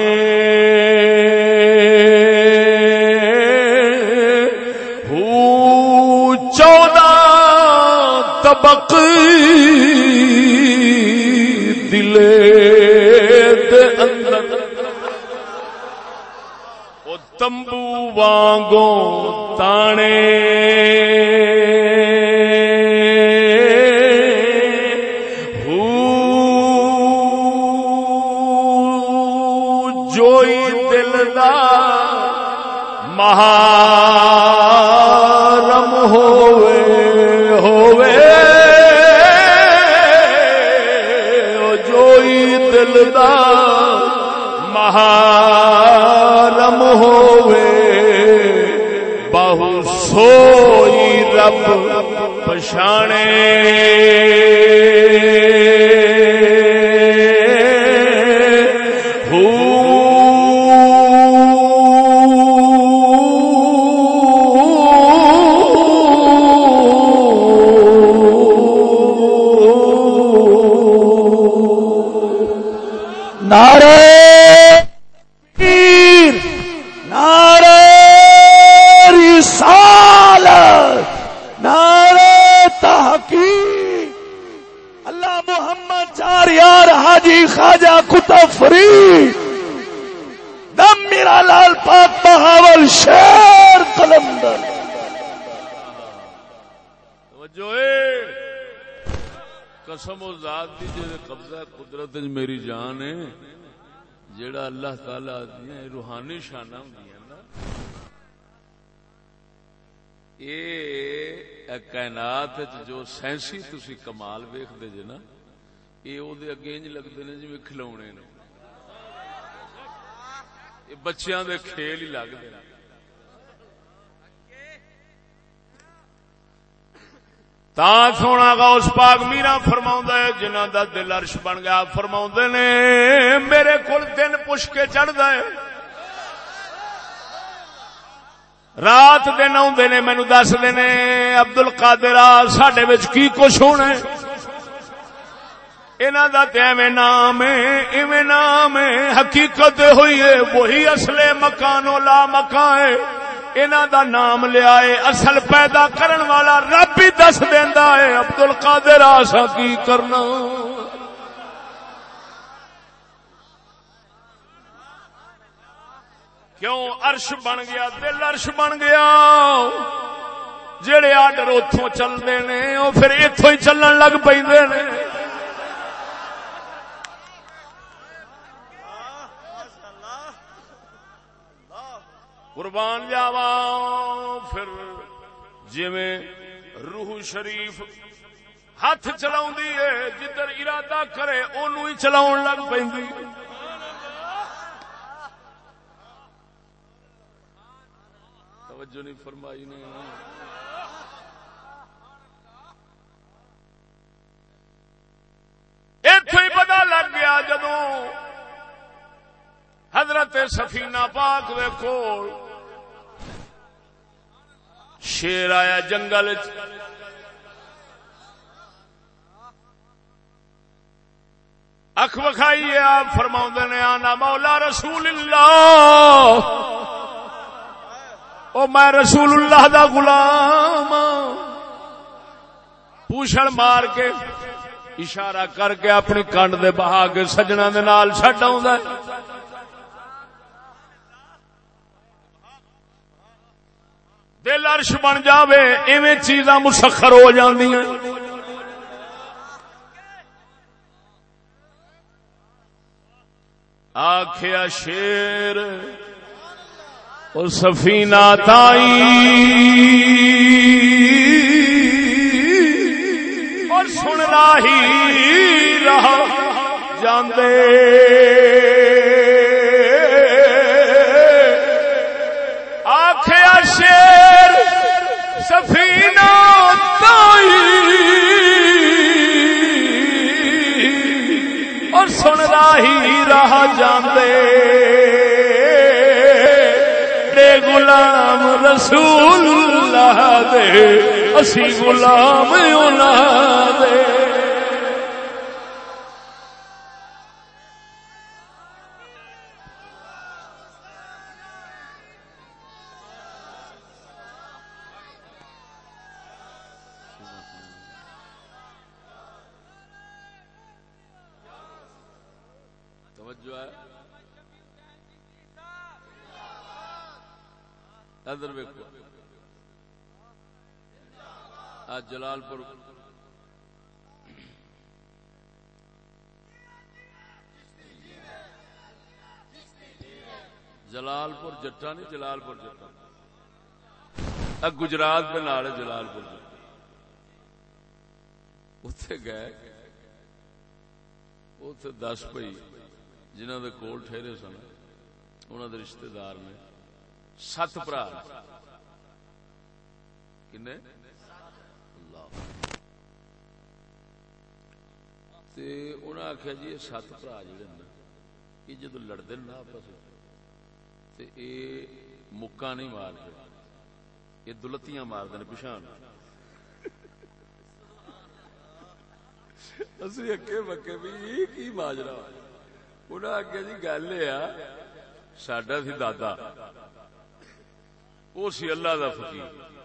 چودہ طبق تمبو وانگو تانے. جوئی دل دا مہارم جوئی مہارم ہوئے۔ بہو سوئی رب پشانے جیڑا اللہ تعالی دیا روحانی شانا ہوں یہ کائنات جو سائنسی تسی کمال ویخ دے جے نا یہ او دے اگے انج لگتے ہیں جی کھلونے نے بچیاں دے کھیل ہی لگتے ہیں تا سونا گا اس پاک میرا فرما ہے جنہ دا دل عرش بن گیا فرما نے، میرے کو دن پش کے چڑھ ہے۔ رات دن آن آدھے نے مینو دس دینے ابدل کادر سڈے کی کچھ ہونا انہوں کا تو ایویں نام ہے، ایویں نام ہے، حقیقت ہوئی ہے، وہی اصل مکانو لا مکان ہے۔ دا نام لیا ہے اصل پیدا کرن والا رب ہی دس دینا ہے ابدل کادر آسا کی کرنا؟ کیوں عرش بن گیا؟ دل عرش بن گیا۔ جڑے آڈر اتوں چلتے نے وہ پھر اتوں ہی چلن لگ پہ قربان جاوا، پھر جی روح شریف ہاتھ چلا جدھر ارادہ کرے اُن ہی چلا لگ پی توجہ نہیں فرمائی نے۔ اتو ہی پتا لگ گیا جدو حضرت سفینہ پاک دے کول شیر آیا جنگل اکھ وکھائی آپ فرما نے، آنا مولا رسول اللہ او، میں رسول اللہ دا غلام ہاں۔ پوچھڑ مار کے اشارہ کر کے اپنی کنڈ دے بہا کے سجنا دے نال چڈ آ دل عرش بن جاوے، ایویں چیزاں مسخر ہو جاندی ہیں آخیا شیر اور سفینہ تائی۔ اور سننا ہی رہا جاندے۔ سفینہ اور سن ہی رہا جاندے۔ دے غلام رسول اللہ دے، اسی غلام اللہ دے۔ جلال پور جلال پور جٹا نہیں جلال پور جٹا گجرات میں نال جلال پور اتے گئے اتے دس پی جنہ دے کول ٹھہرے سن انہوں دے رشتہ دار نے۔ ست برا کنے اللہ تے انہاں آخیا جی یہ سات برا جڑے نا، یہ جدو لڑتے نا آپس تے اے مکا نہیں مارتے یہ دلتیاں مارتے پچھان۔ اسی اکے بکے بھی یہ کی ماجرا؟ انہاں آخیا جی گل یہ سڈا سی دادا وہ سی اللہ دا فقیر۔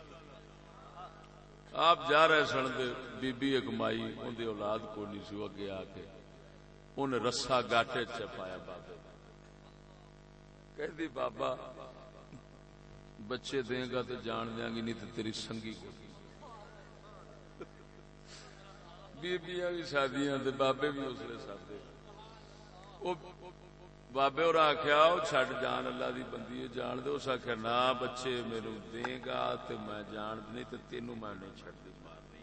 آپ جا رہے سن بی بی ایک مائی ان دی اولاد کو نہیں سی اگے آ کے ان رسا گاٹے چپایا بابے۔ کہ بابا، بچے دیں گا تو جان دیا گی نہیں تو تیری سنگی کو۔ بیبیاں بھی شادیاں بابے بھی اس لیے سادے بابے اور آخیا چڈ جان اللہ دی بندی جان دے اس آخیا نہ بچے میرے دے گا تو میں جان نہیں تو تینوں میں نہیں چڈ دی مارنی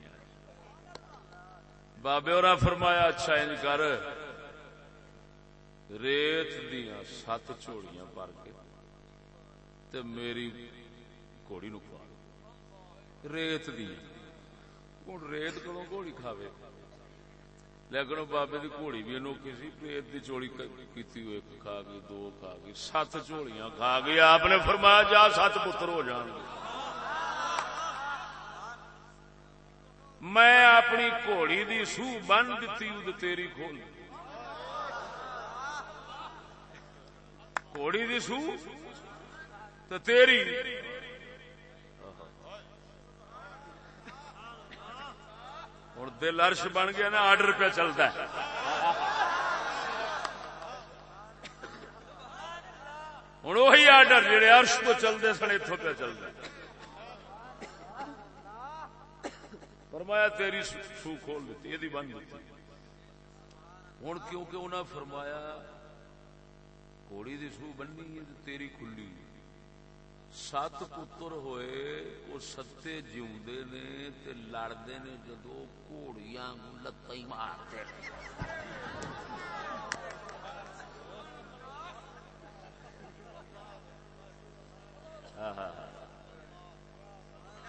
بابے اور فرمایا اچھا ان کر ریت دیا سات چوڑیاں بھر کے تے میری گھوڑی نو ریت دیا ہوں ریت کو گھوڑی کھاوے لیکن بابے کی گھوڑی بھی انوکھی سی پیٹ کی چوڑی کی ہوئے کھا گئی دو کھا گئی سات چوڑیاں کھا گئی آپ نے فرمایا جا سات پتر ہو جان گے۔ میں اپنی گھوڑی دی سو بن دیتی تیری کھول۔ گھوڑی دی سو تو تیری۔ ہوں دل ارش بن گیا نا آرڈر پہ چلتا ہے ہوں وہی آرڈر جہے ارش تو چلتے سن اتو پہ چلتا فرمایا تیری سو کھول دیتی یہ بن دیتی ہوں کیونکہ انہیں فرمایا گھوڑی دی سو بننی ہے تیری کھلی سات پتر ہوئے وہ ستے جیوندے نے تے لڑدے نے جدو گھوڑیاں لت مارتے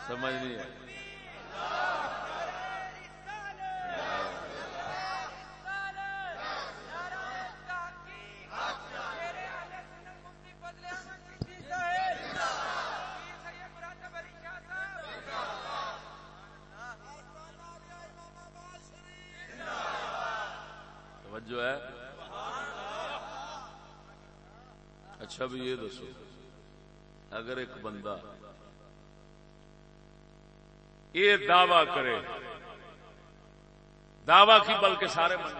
سمجھ نہیں آئی اچھا بھی یہ دسو، اگر ایک بندہ یہ دعوی کرے، دعوی کی بلکہ سارے من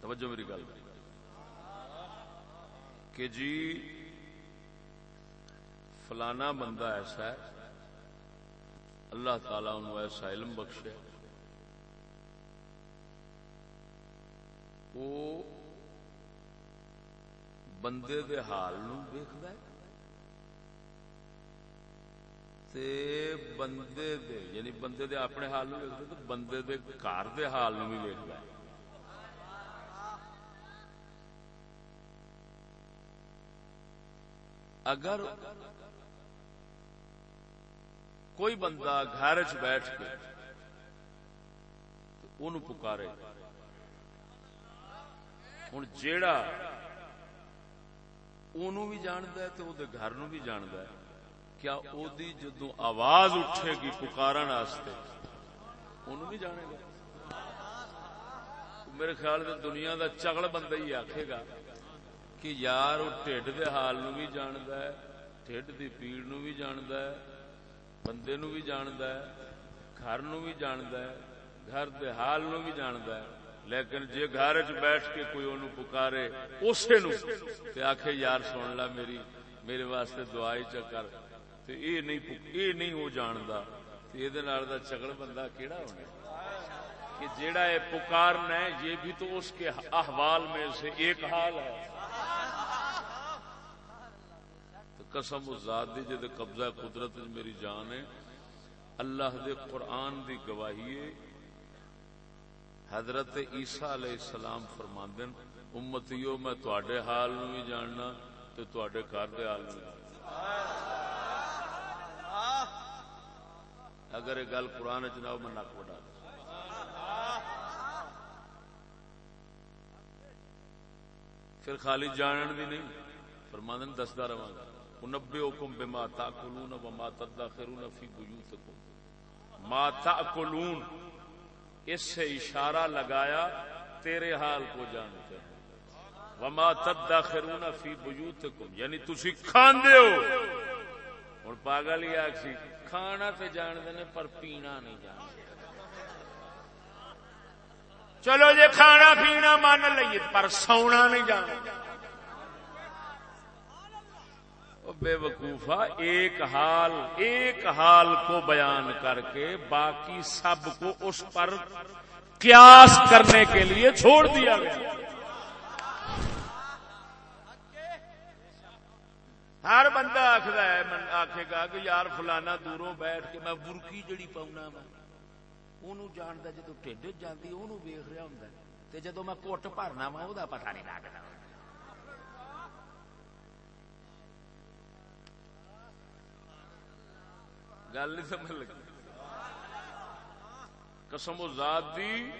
توجہ میری گل۔ کہ جی فلانا بندہ ایسا ہے، اللہ تعالی انہوں ایسا علم بخشے۔ وہ بندے دے حال نو ہے تے بندے دے یعنی بندے دے اپنے حال نو تو بندے دے گھر دے حال نو بھی ہے۔ اگر کوئی بندہ گھر چ بیٹھ کے ان پکارے ہوں جیڑا بھی جاند ہے تو گھر نو بھی جاند ہے کیا او دی جدو آواز اٹھے گی پکارن بھی جانے گا میرے خیال سے دنیا دا چگل بندہ ہی آکھے گا کہ یار وہ ٹھڈ دے حال نو بھی جاند ہے ٹھڈ دی پیڑ نو بھی جاند ہے بندے نو بھی جاند ہے گھر نو بھی جاند ہے گھر دے حال نو بھی جاند ہے لیکن جی گھر چ بیٹھ کے کوئی ان پکارے، اسے نو۔ آخے یار سن لا میری، میرے واسطے دعائی چکر یہ نہیں نہیں وہ جانتا یہ چگڑ بندہ کیڑا ہونا؟ کہ جیڑا یہ پکارنا ہے، یہ بھی تو اس کے احوال میں سے ایک حال ہے۔ قسم ذات دی جد قبضہ قدرت میری جان ہے۔ اللہ دے قرآن دی گواہی حضرت عیسیٰ علیہ السلام فرما فرماندن امتیو، میں تواڈے حال نو بھی جاننا تو تواڈے گھر دے حال نو اگر یہ گل قرآن چنا میں نک وڈا پھر خالی جانن بھی نہیں فرماندن دسدا رہاں گا۔ انبئکم بما تاکلون وما تدخرون فی بیوتکم۔ ما تاکلون اس سے اشارہ لگایا، تیرے حال کو جانتے ہیں وما تداخرون فی بیوتکم یعنی تسی کھاندے ہو۔ ہن پاگل ہی آکسی کھانا تے جاندے نے پر پینا نہیں جانتے چلو جی کھانا پینا مان لئیے، پر سونا نہیں جانتے بے وقوفا ایک حال ایک حال کو بیان کر کے باقی سب کو اس پر قیاس کرنے کے لیے چھوڑ دیا گیا۔ ہر بندہ آخر ہے آخے گا کہ یار فلانا دوروں بیٹھ کے میں برکی جڑی پاؤنا وا۔ ان جانتا جدو ٹھڈ جاتی ویخ رہا ہوں جدو میں کوٹ بھرنا وا وہ پتا نہیں لگتا گل نہیں سمجھ لگی۔ قسم و ذات دی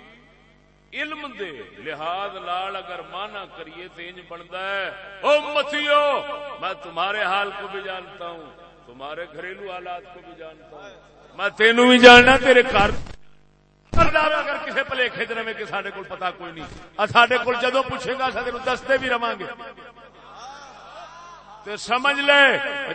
علم دے لحاظ لال اگر مانا کریے تو انج بنتا ہے۔ او متیو میں تمہارے حال کو بھی جانتا ہوں۔ تمہارے گھریلو حالات کو بھی جانتا ہوں۔ میں تینو بھی جاننا، تیرے گھر۔ اگر کسی پلے کھیتر میں کہ سارے کو پتا کوئی نہیں۔ سارے کو جدو پوچھے گا سارے دستے بھی رہا گے تو سمجھ لے۔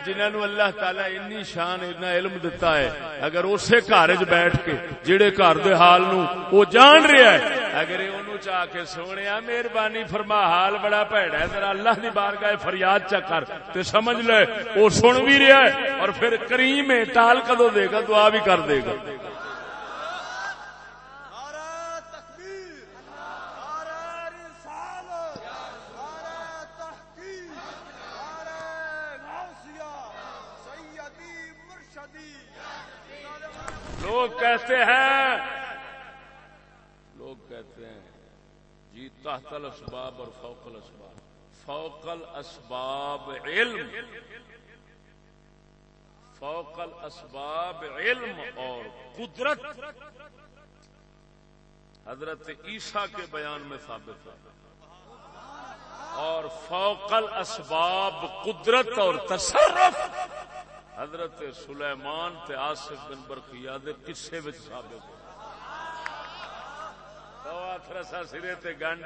جنہوں اللہ تعالی انی شان اتنا علم دتا ہے، اگر اسے گھر چ بیٹھ کے جہے گھر دے حال نو وہ جان رہا ہے، اگر انہوں چاہ کے سونے مہربانی فرما، حال بڑا پیڑا ہے، ذرا اللہ دی بارگاہ فریاد چا کر تے سمجھ لے وہ سن بھی رہا ہے، اور پھر کریم ٹال کدو دے گا، دعا بھی کر دے گا۔ لوگ کہتے ہیں، لوگ کہتے ہیں جی تحت الاسباب اور فوق الاسباب۔ فوق الاسباب علم۔ فوق الاسباب علم اور قدرت۔ حضرت عیسیٰ کے بیان میں ثابت ہے۔ اور فوق الاسباب قدرت اور تصرف۔ حضرت سلیمان تے آصف بن برقیہ دے قصے وچ ثابت ہے سرے تے گنڈ۔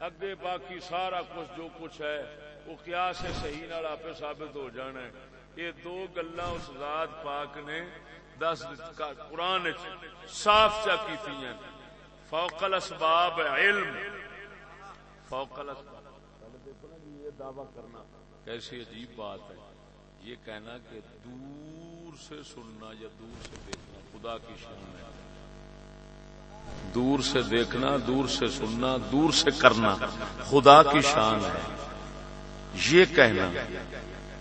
اگے باقی سارا کچھ جو کچھ ہے وہ کیا سے صحیح نال آپ ثابت ہو جانا ہے۔ یہ دو گلا اس ذات پاک نے دس قرآن صاف چا کی فوق الاسباب علم۔ فوق الاسباب۔ یہ دعویٰ کرنا۔ کیسی عجیب بات ہے۔ یہ کہنا کہ دور سے سننا یا دور سے دیکھنا، خدا کی شان ہے۔ دور سے دیکھنا، دور سے سننا، دور سے کرنا، خدا کی شان ہے۔ یہ کہنا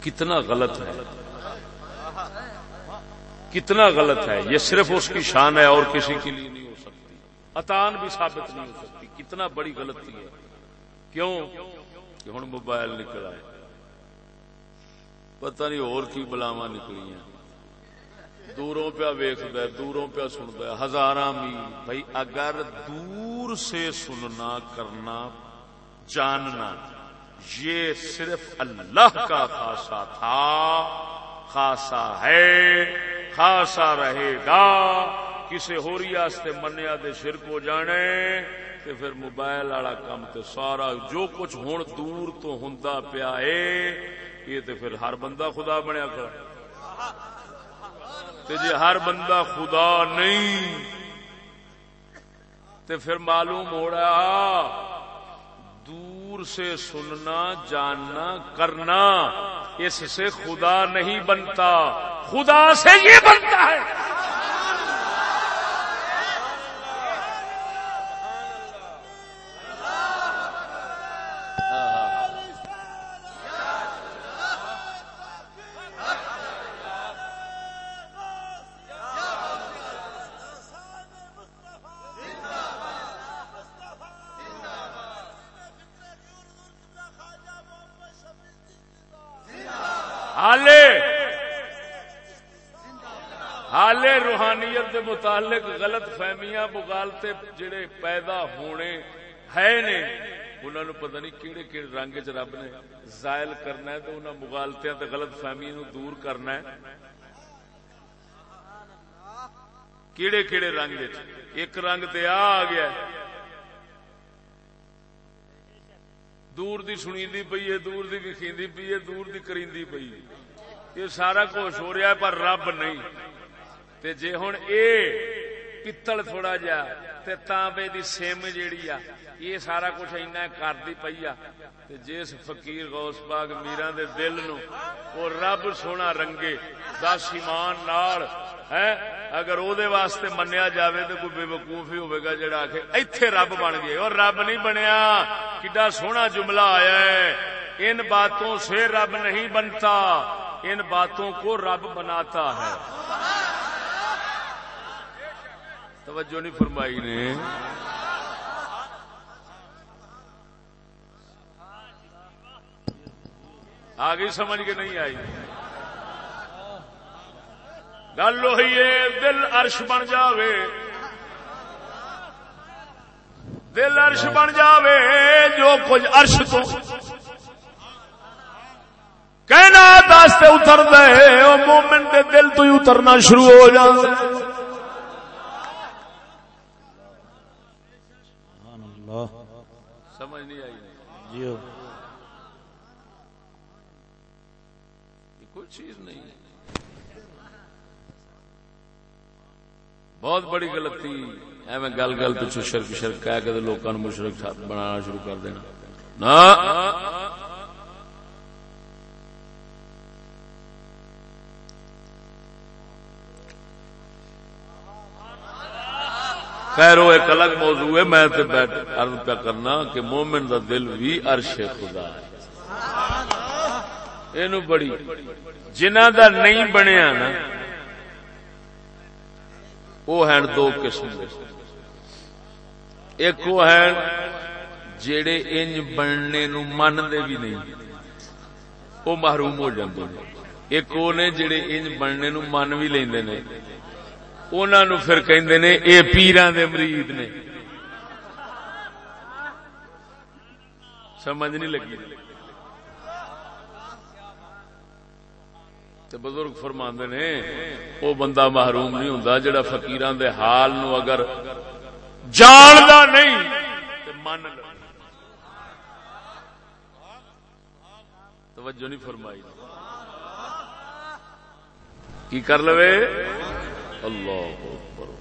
کتنا غلط ہے۔ کتنا غلط ہے۔ یہ صرف اس کی شان ہے اور کسی کے لیے نہیں ہو سکتی۔ اتان بھی ثابت نہیں ہو سکتی۔ کتنا بڑی غلطی ہے۔ کیوں؟ کہ ہوں موبائل نکلا ہے پتہ نہیں اور کی بلاوا نکلی دوروں پہ ویخد دوروں پہ سنتا ہے ہزار میل۔ بھائی اگر دور سے سننا، کرنا، جاننا، یہ صرف اللہ کا خاصا تھا خاصا ہے خاصا رہے گا۔ کسی ہوری منیا دے شرک ہو جانے، تے پھر موبائل والا کام تے سارا جو کچھ ہوں دور تو ہوں پیا ہے۔ یہ تو پھر ہر بندہ خدا بنیا کر جی ہر بندہ خدا نہیں تو پھر معلوم ہو رہا دور سے سننا، جاننا، کرنا، اس سے خدا نہیں بنتا۔ خدا سے یہ بنتا ہے۔ متعلق غلط فہمیاں بغالتے جڑے پیدا ہونے ہے نے انہوں نے پتہ نہیں کیڑے کیڑے رنگ چ رب نے زائل کرنا ہے تو انہوں مغالطیاں تے غلط فہمیاں نو دور کرنا ہے۔ کیڑے کیڑے رنگ ایک رنگ تے آ گیا دور دی سنیندی پئی ہے، دور دی وکھیندی پئی ہے، دور دی کریندی پئی یہ سارا کچھ ہو رہا ہے پر رب نہیں۔ تے جے ہن اے پتل تھوڑا جا تے تانبے دی سیم جیڑی آ، یہ سارا کچھ اینا کردی پئی آ۔ تے جس فقیر غوث پاک میران دے دل نو، او رب سونا رنگے، دس ایمان نال، ہے؟ اگر او دے واسطے منیا جاوے تو کوئی بے وقوف ہی ہوئے گا جڑا کہ ایتھے رب بن گئے۔ اور رب نہیں بنیا، کڈا سونا جملہ آیا ہے۔ ان باتوں سے رب نہیں بنتا، ان باتوں کو رب بناتا ہے۔ توجہ نہیں فرمائی نے۔ آگے سمجھ کے نہیں آئی۔ گل ہوئی دل عرش بن جاوے۔ دل عرش بن جاوے، جو کچھ عرش تو کہنا دستے اتر دے وہ مومن دے دل تو ہی اترنا شروع ہو جائے بہت بڑی غلطی ایویں گل گل پچھو شرک شرک کہہ کے لوگوں نے مشرق بنانا شروع کر دینا۔ نا۔ خیر، وہ ایک الگ موضوع ہے۔ میں عرض پہ کرنا کہ مومن دا دل بھی عرش خدا ہے۔ یہ بڑی۔ جنہ دا نہیں بنیا نا وہ ہیں دو قسم ایک وہ ہے جڑے انج بننے نو من دے بھی نہیں۔ وہ محروم ہو جاندے نے۔ ایک وہ نے جڑے انج بننے نو من بھی لیندے نے۔ انہاں نو پھر کہندے نے اے پیراں دے مرید نے۔ سمجھ نہیں لگی۔ تے بزرگ فرماندے نے، او بندہ محروم نہیں ہوندا جڑا فقیراں دے حال نو اگر جاندا نہیں تے من توجہ نہیں فرمائی۔ کی کر لوے؟ اللہ اکبر۔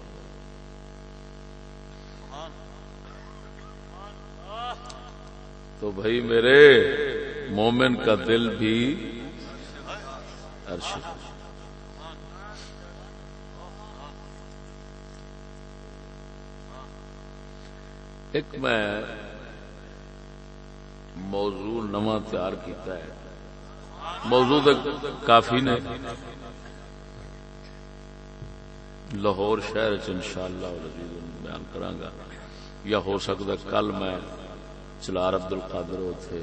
تو بھائی میرے، مومن کا دل بھی عرش ایک میں موضوع نواں تیار کیتا ہے۔ موضوع کافی نے۔ لاہور شہر ان اللہ بیان کرانگا یا ہو سکتا کل میں چلار عبد القادر اتنے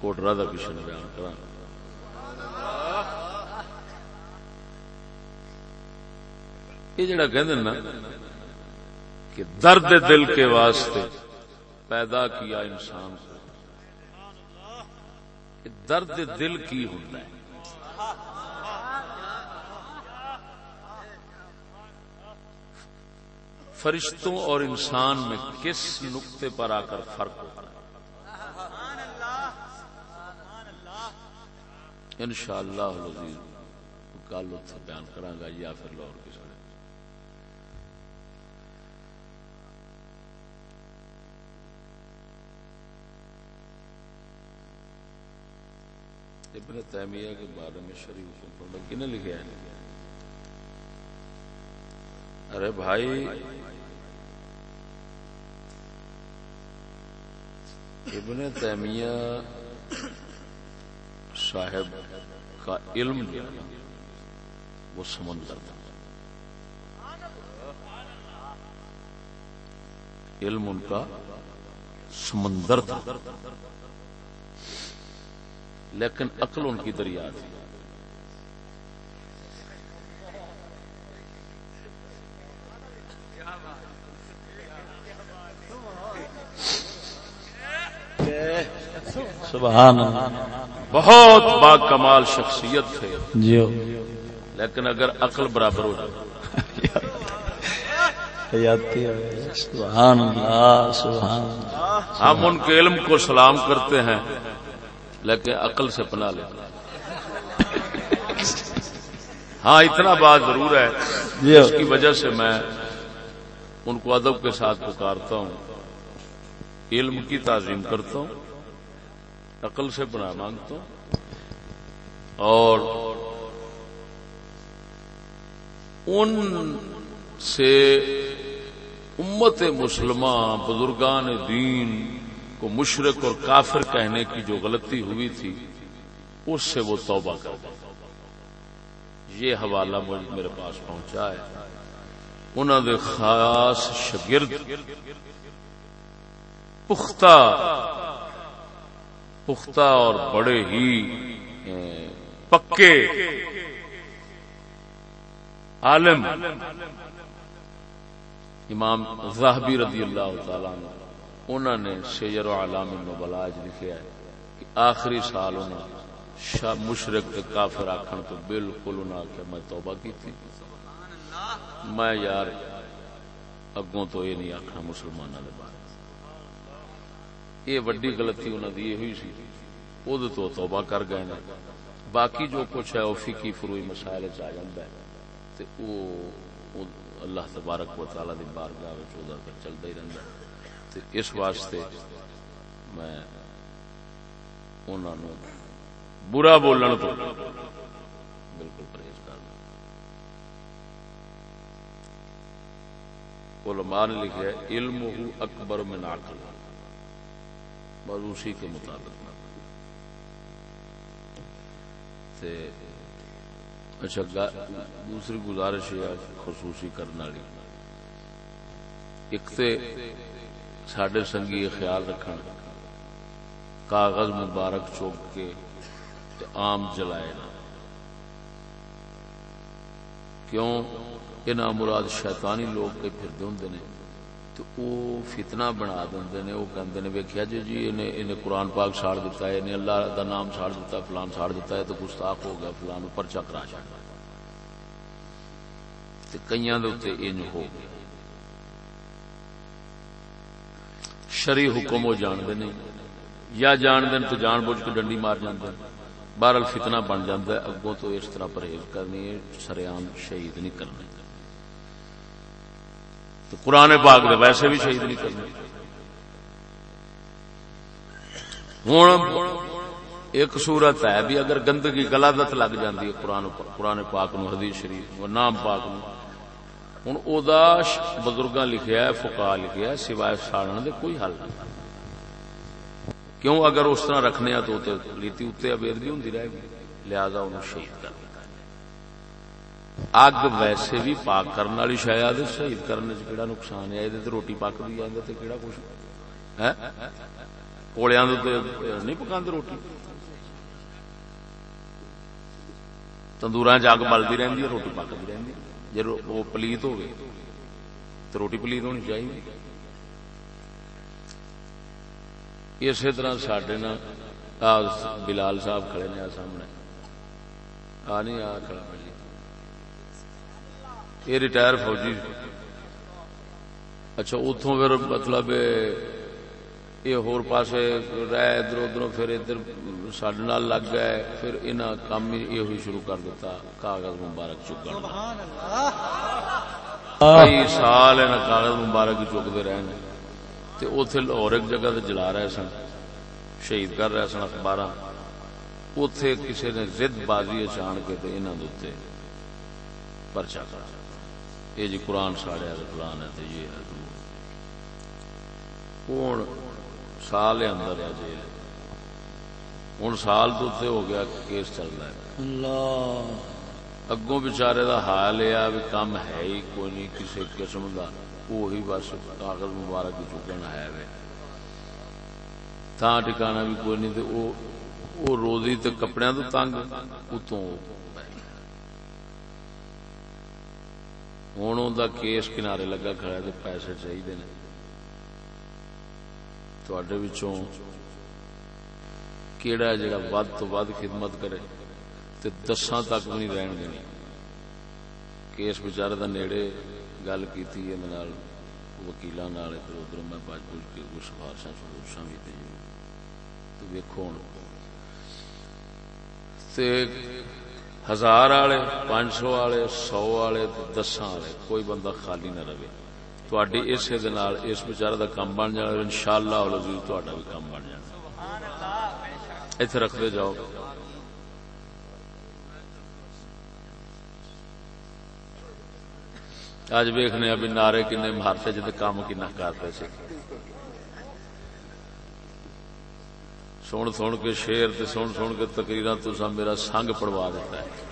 کوٹرا کا کشن بیان کرا یہ جڑا کہ نا کہ درد دل کے واسطے پیدا کیا انسان کو۔ درد دل کی ہوتا ہے۔ فرشتوں اور انسان میں کس نقطے پر آ کر فرق ہوتا ہے؟ ان شاء اللہ کل اتنے بیان کرا گا، یا پھر لاہور کسی ابن تیمیہ کے بارے میں شریف پڑھنا کن لکھا ہے ارے بھائی، ابن تیمیہ صاحب کا علم جو ہے وہ سمندر تھا۔ علم ان کا سمندر تھا۔ لیکن عقل ان کی دریا تھی۔ سبحان بہت با کمال شخصیت تھے۔ جی۔ لیکن اگر عقل برابر ہو جائے۔ سبحان اللہ سبحان ہم ان کے علم کو سلام کرتے ہیں لیکن عقل سے پناہ لیتے ہیں ہاں اتنا بات ضرور ہے۔ جی۔ اس کی وجہ سے میں ان کو ادب کے ساتھ پکارتا ہوں علم کی تعظیم کرتا ہوں۔ عقل سے پناہ مانگتا ہوں۔ اور ان سے امت مسلمہ بزرگان دین کو مشرق اور کافر کہنے کی جو غلطی ہوئی تھی، اس سے وہ توبہ کر دیں۔ یہ حوالہ میرے پاس پہنچا ہے۔ انہوں نے خاص شگرد پختہ پختہ اور بڑے ہی پکے عالم امام زاہبی رضی اللہ تعالی انہوں نے سیر و علام النبلاج لکھا ہے کہ آخری سال انہوں مشرق کافر آخر تو بالکل انہیں آخیا میں توبہ کی تھی میں یار، اگوں تو یہ نہیں آخنا مسلمانوں کے بارے۔ یہ وڈی غلطی انہوں کی یہ ہوئی سی ادو تو توبہ کر گئے نا باقی جو کچھ ہے وہ فکی فروئی مسائل آ جا اللہ تبارک و تعالی دی بارگاہ چلتا ہی رہتا اس واسطے میں انہوں برا بولن تو بالکل پرہیز کر علماء نے لکھا ہے، علم اکبر میں ناقل بس اسی کے مطابق اچھا دوسری گزارش ہے خصوصی کرنے والی۔ ایک تو سڈے سنگی خیال رکھنا کاغذ مبارک چوک کے آم جلائے نا۔ کیوں؟ یہ مراد شیطانی لوگ کے پھر ہوں نے۔ تو وہ فتنہ بنا دے نے، وہ کہندے نے، ویکھیا جی جی انہیں انہیں قرآن پاک ساڑ دیتا ہے، انہیں اللہ دا نام ساڑ دیتا ہے، فلان ساڑ دیتا ہے، تو گستاخ ہو گیا، فلان پرچا کرا چڑھا کئیاں دے اوتے انج ہو گیا۔ شری حکم وہ جان دے نہیں۔ یا جان دین تو جان بوجھ کے ڈنڈی مار جاندے بہرحال فتنہ بن جاتا ہے، اگوں تو اس طرح پرہیز کرنی ہے سریام شہید نہیں کرنا تو قرآن پاک دے ویسے بھی شہید نہیں کرنا ہوں ایک صورت ہے بھی اگر گندگی گلادت لگ جاتی ہے قرآن قرآن پاک نو، حدیث شریف و نام پاک نو۔ ہوں ادا بزرگاں لکھیا ہے فکا لکھیا ہے، سوائے ساڑن دے کوئی حل نہیں۔ کیوں؟ اگر اس طرح رکھنے تو لیتی، اتنے ابیدگی ہوں رہے گی۔ لہذا انہوں شہید کر اگ ویسے بھی پاک کرنے والی شاید شہید کرنے سے نقصان ہے؟ یہ روٹی پک بھی آدھے تو کہڑا کچھ؟ کوڑیا نہیں پکا روٹی؟ تندور چگ بلتی رہتی ہے، روٹی پکتی رہتی جی وہ پلیت ہو تو روٹی پلیت ہونی چاہیے۔ اسی طرح سڈے نا بلال صاحب کھڑے نے سامنے۔ آ نہیں، آ کھڑا یہ ریٹائر فوجی اچھا اتوں پھر مطلب یہ ہور پاسے رہ ادھر ادھر پھر ادھر سڈے لگ گئے۔ پھر انہیں کام یہ شروع کر دیتا کاغذ مبارک چکن۔ کئی سال کاغذ مبارک چکتے رہے اتے لاہور ایک جگہ جلا رہے سن شہید کر رہے سن اخبار۔ اتے کسی نے زد بازی چان کے انہوں پرچا کر یہ جی قرآن ساڑیا فلان ہے یہ ہے۔ ہوں سال اندر ہے جی۔ ہوں سال تو اتنے ہو گیا کیس چل رہا ہے۔ اگوں بچارے کا حال یہ کام ہے ہی کوئی نہیں کسی قسم کا وہی بس کاغذ مبارک چکن ہے تھان ٹکانا بھی کوئی نہیں تو روزی تو کپڑے تو تنگ اتوں ہوں کیس کنارے لگا کھڑا تو پیسے چاہیے کیڑا جڑا ود تو ود خدمت کرے تے دساں تک بھی نہیں رہن دینی کہ اس بچارے دا نیڑے گل کیتی ہے نال وکیلاں نال ادھر ادھر میں بج بج کے کچھ سفارشاں سفارشاں بھی تے تو ویکھو ہن تے ہزار والے پانچ سو والے سو والے دساں والے کوئی بندہ خالی نہ رہے۔ تھوڑی اسے دنال اس بچارے دا کام بن جانا ان شاء اللہ بھی کام بن جانا۔ اتنے رکھتے جاؤ۔ اج ویخنے ابھی نعرے کنے مارتے جی کام کنا کرتے سے سن سن کے شیر تے سن سن کے تقریرا تو میرا سنگ پڑوا دیتا ہے۔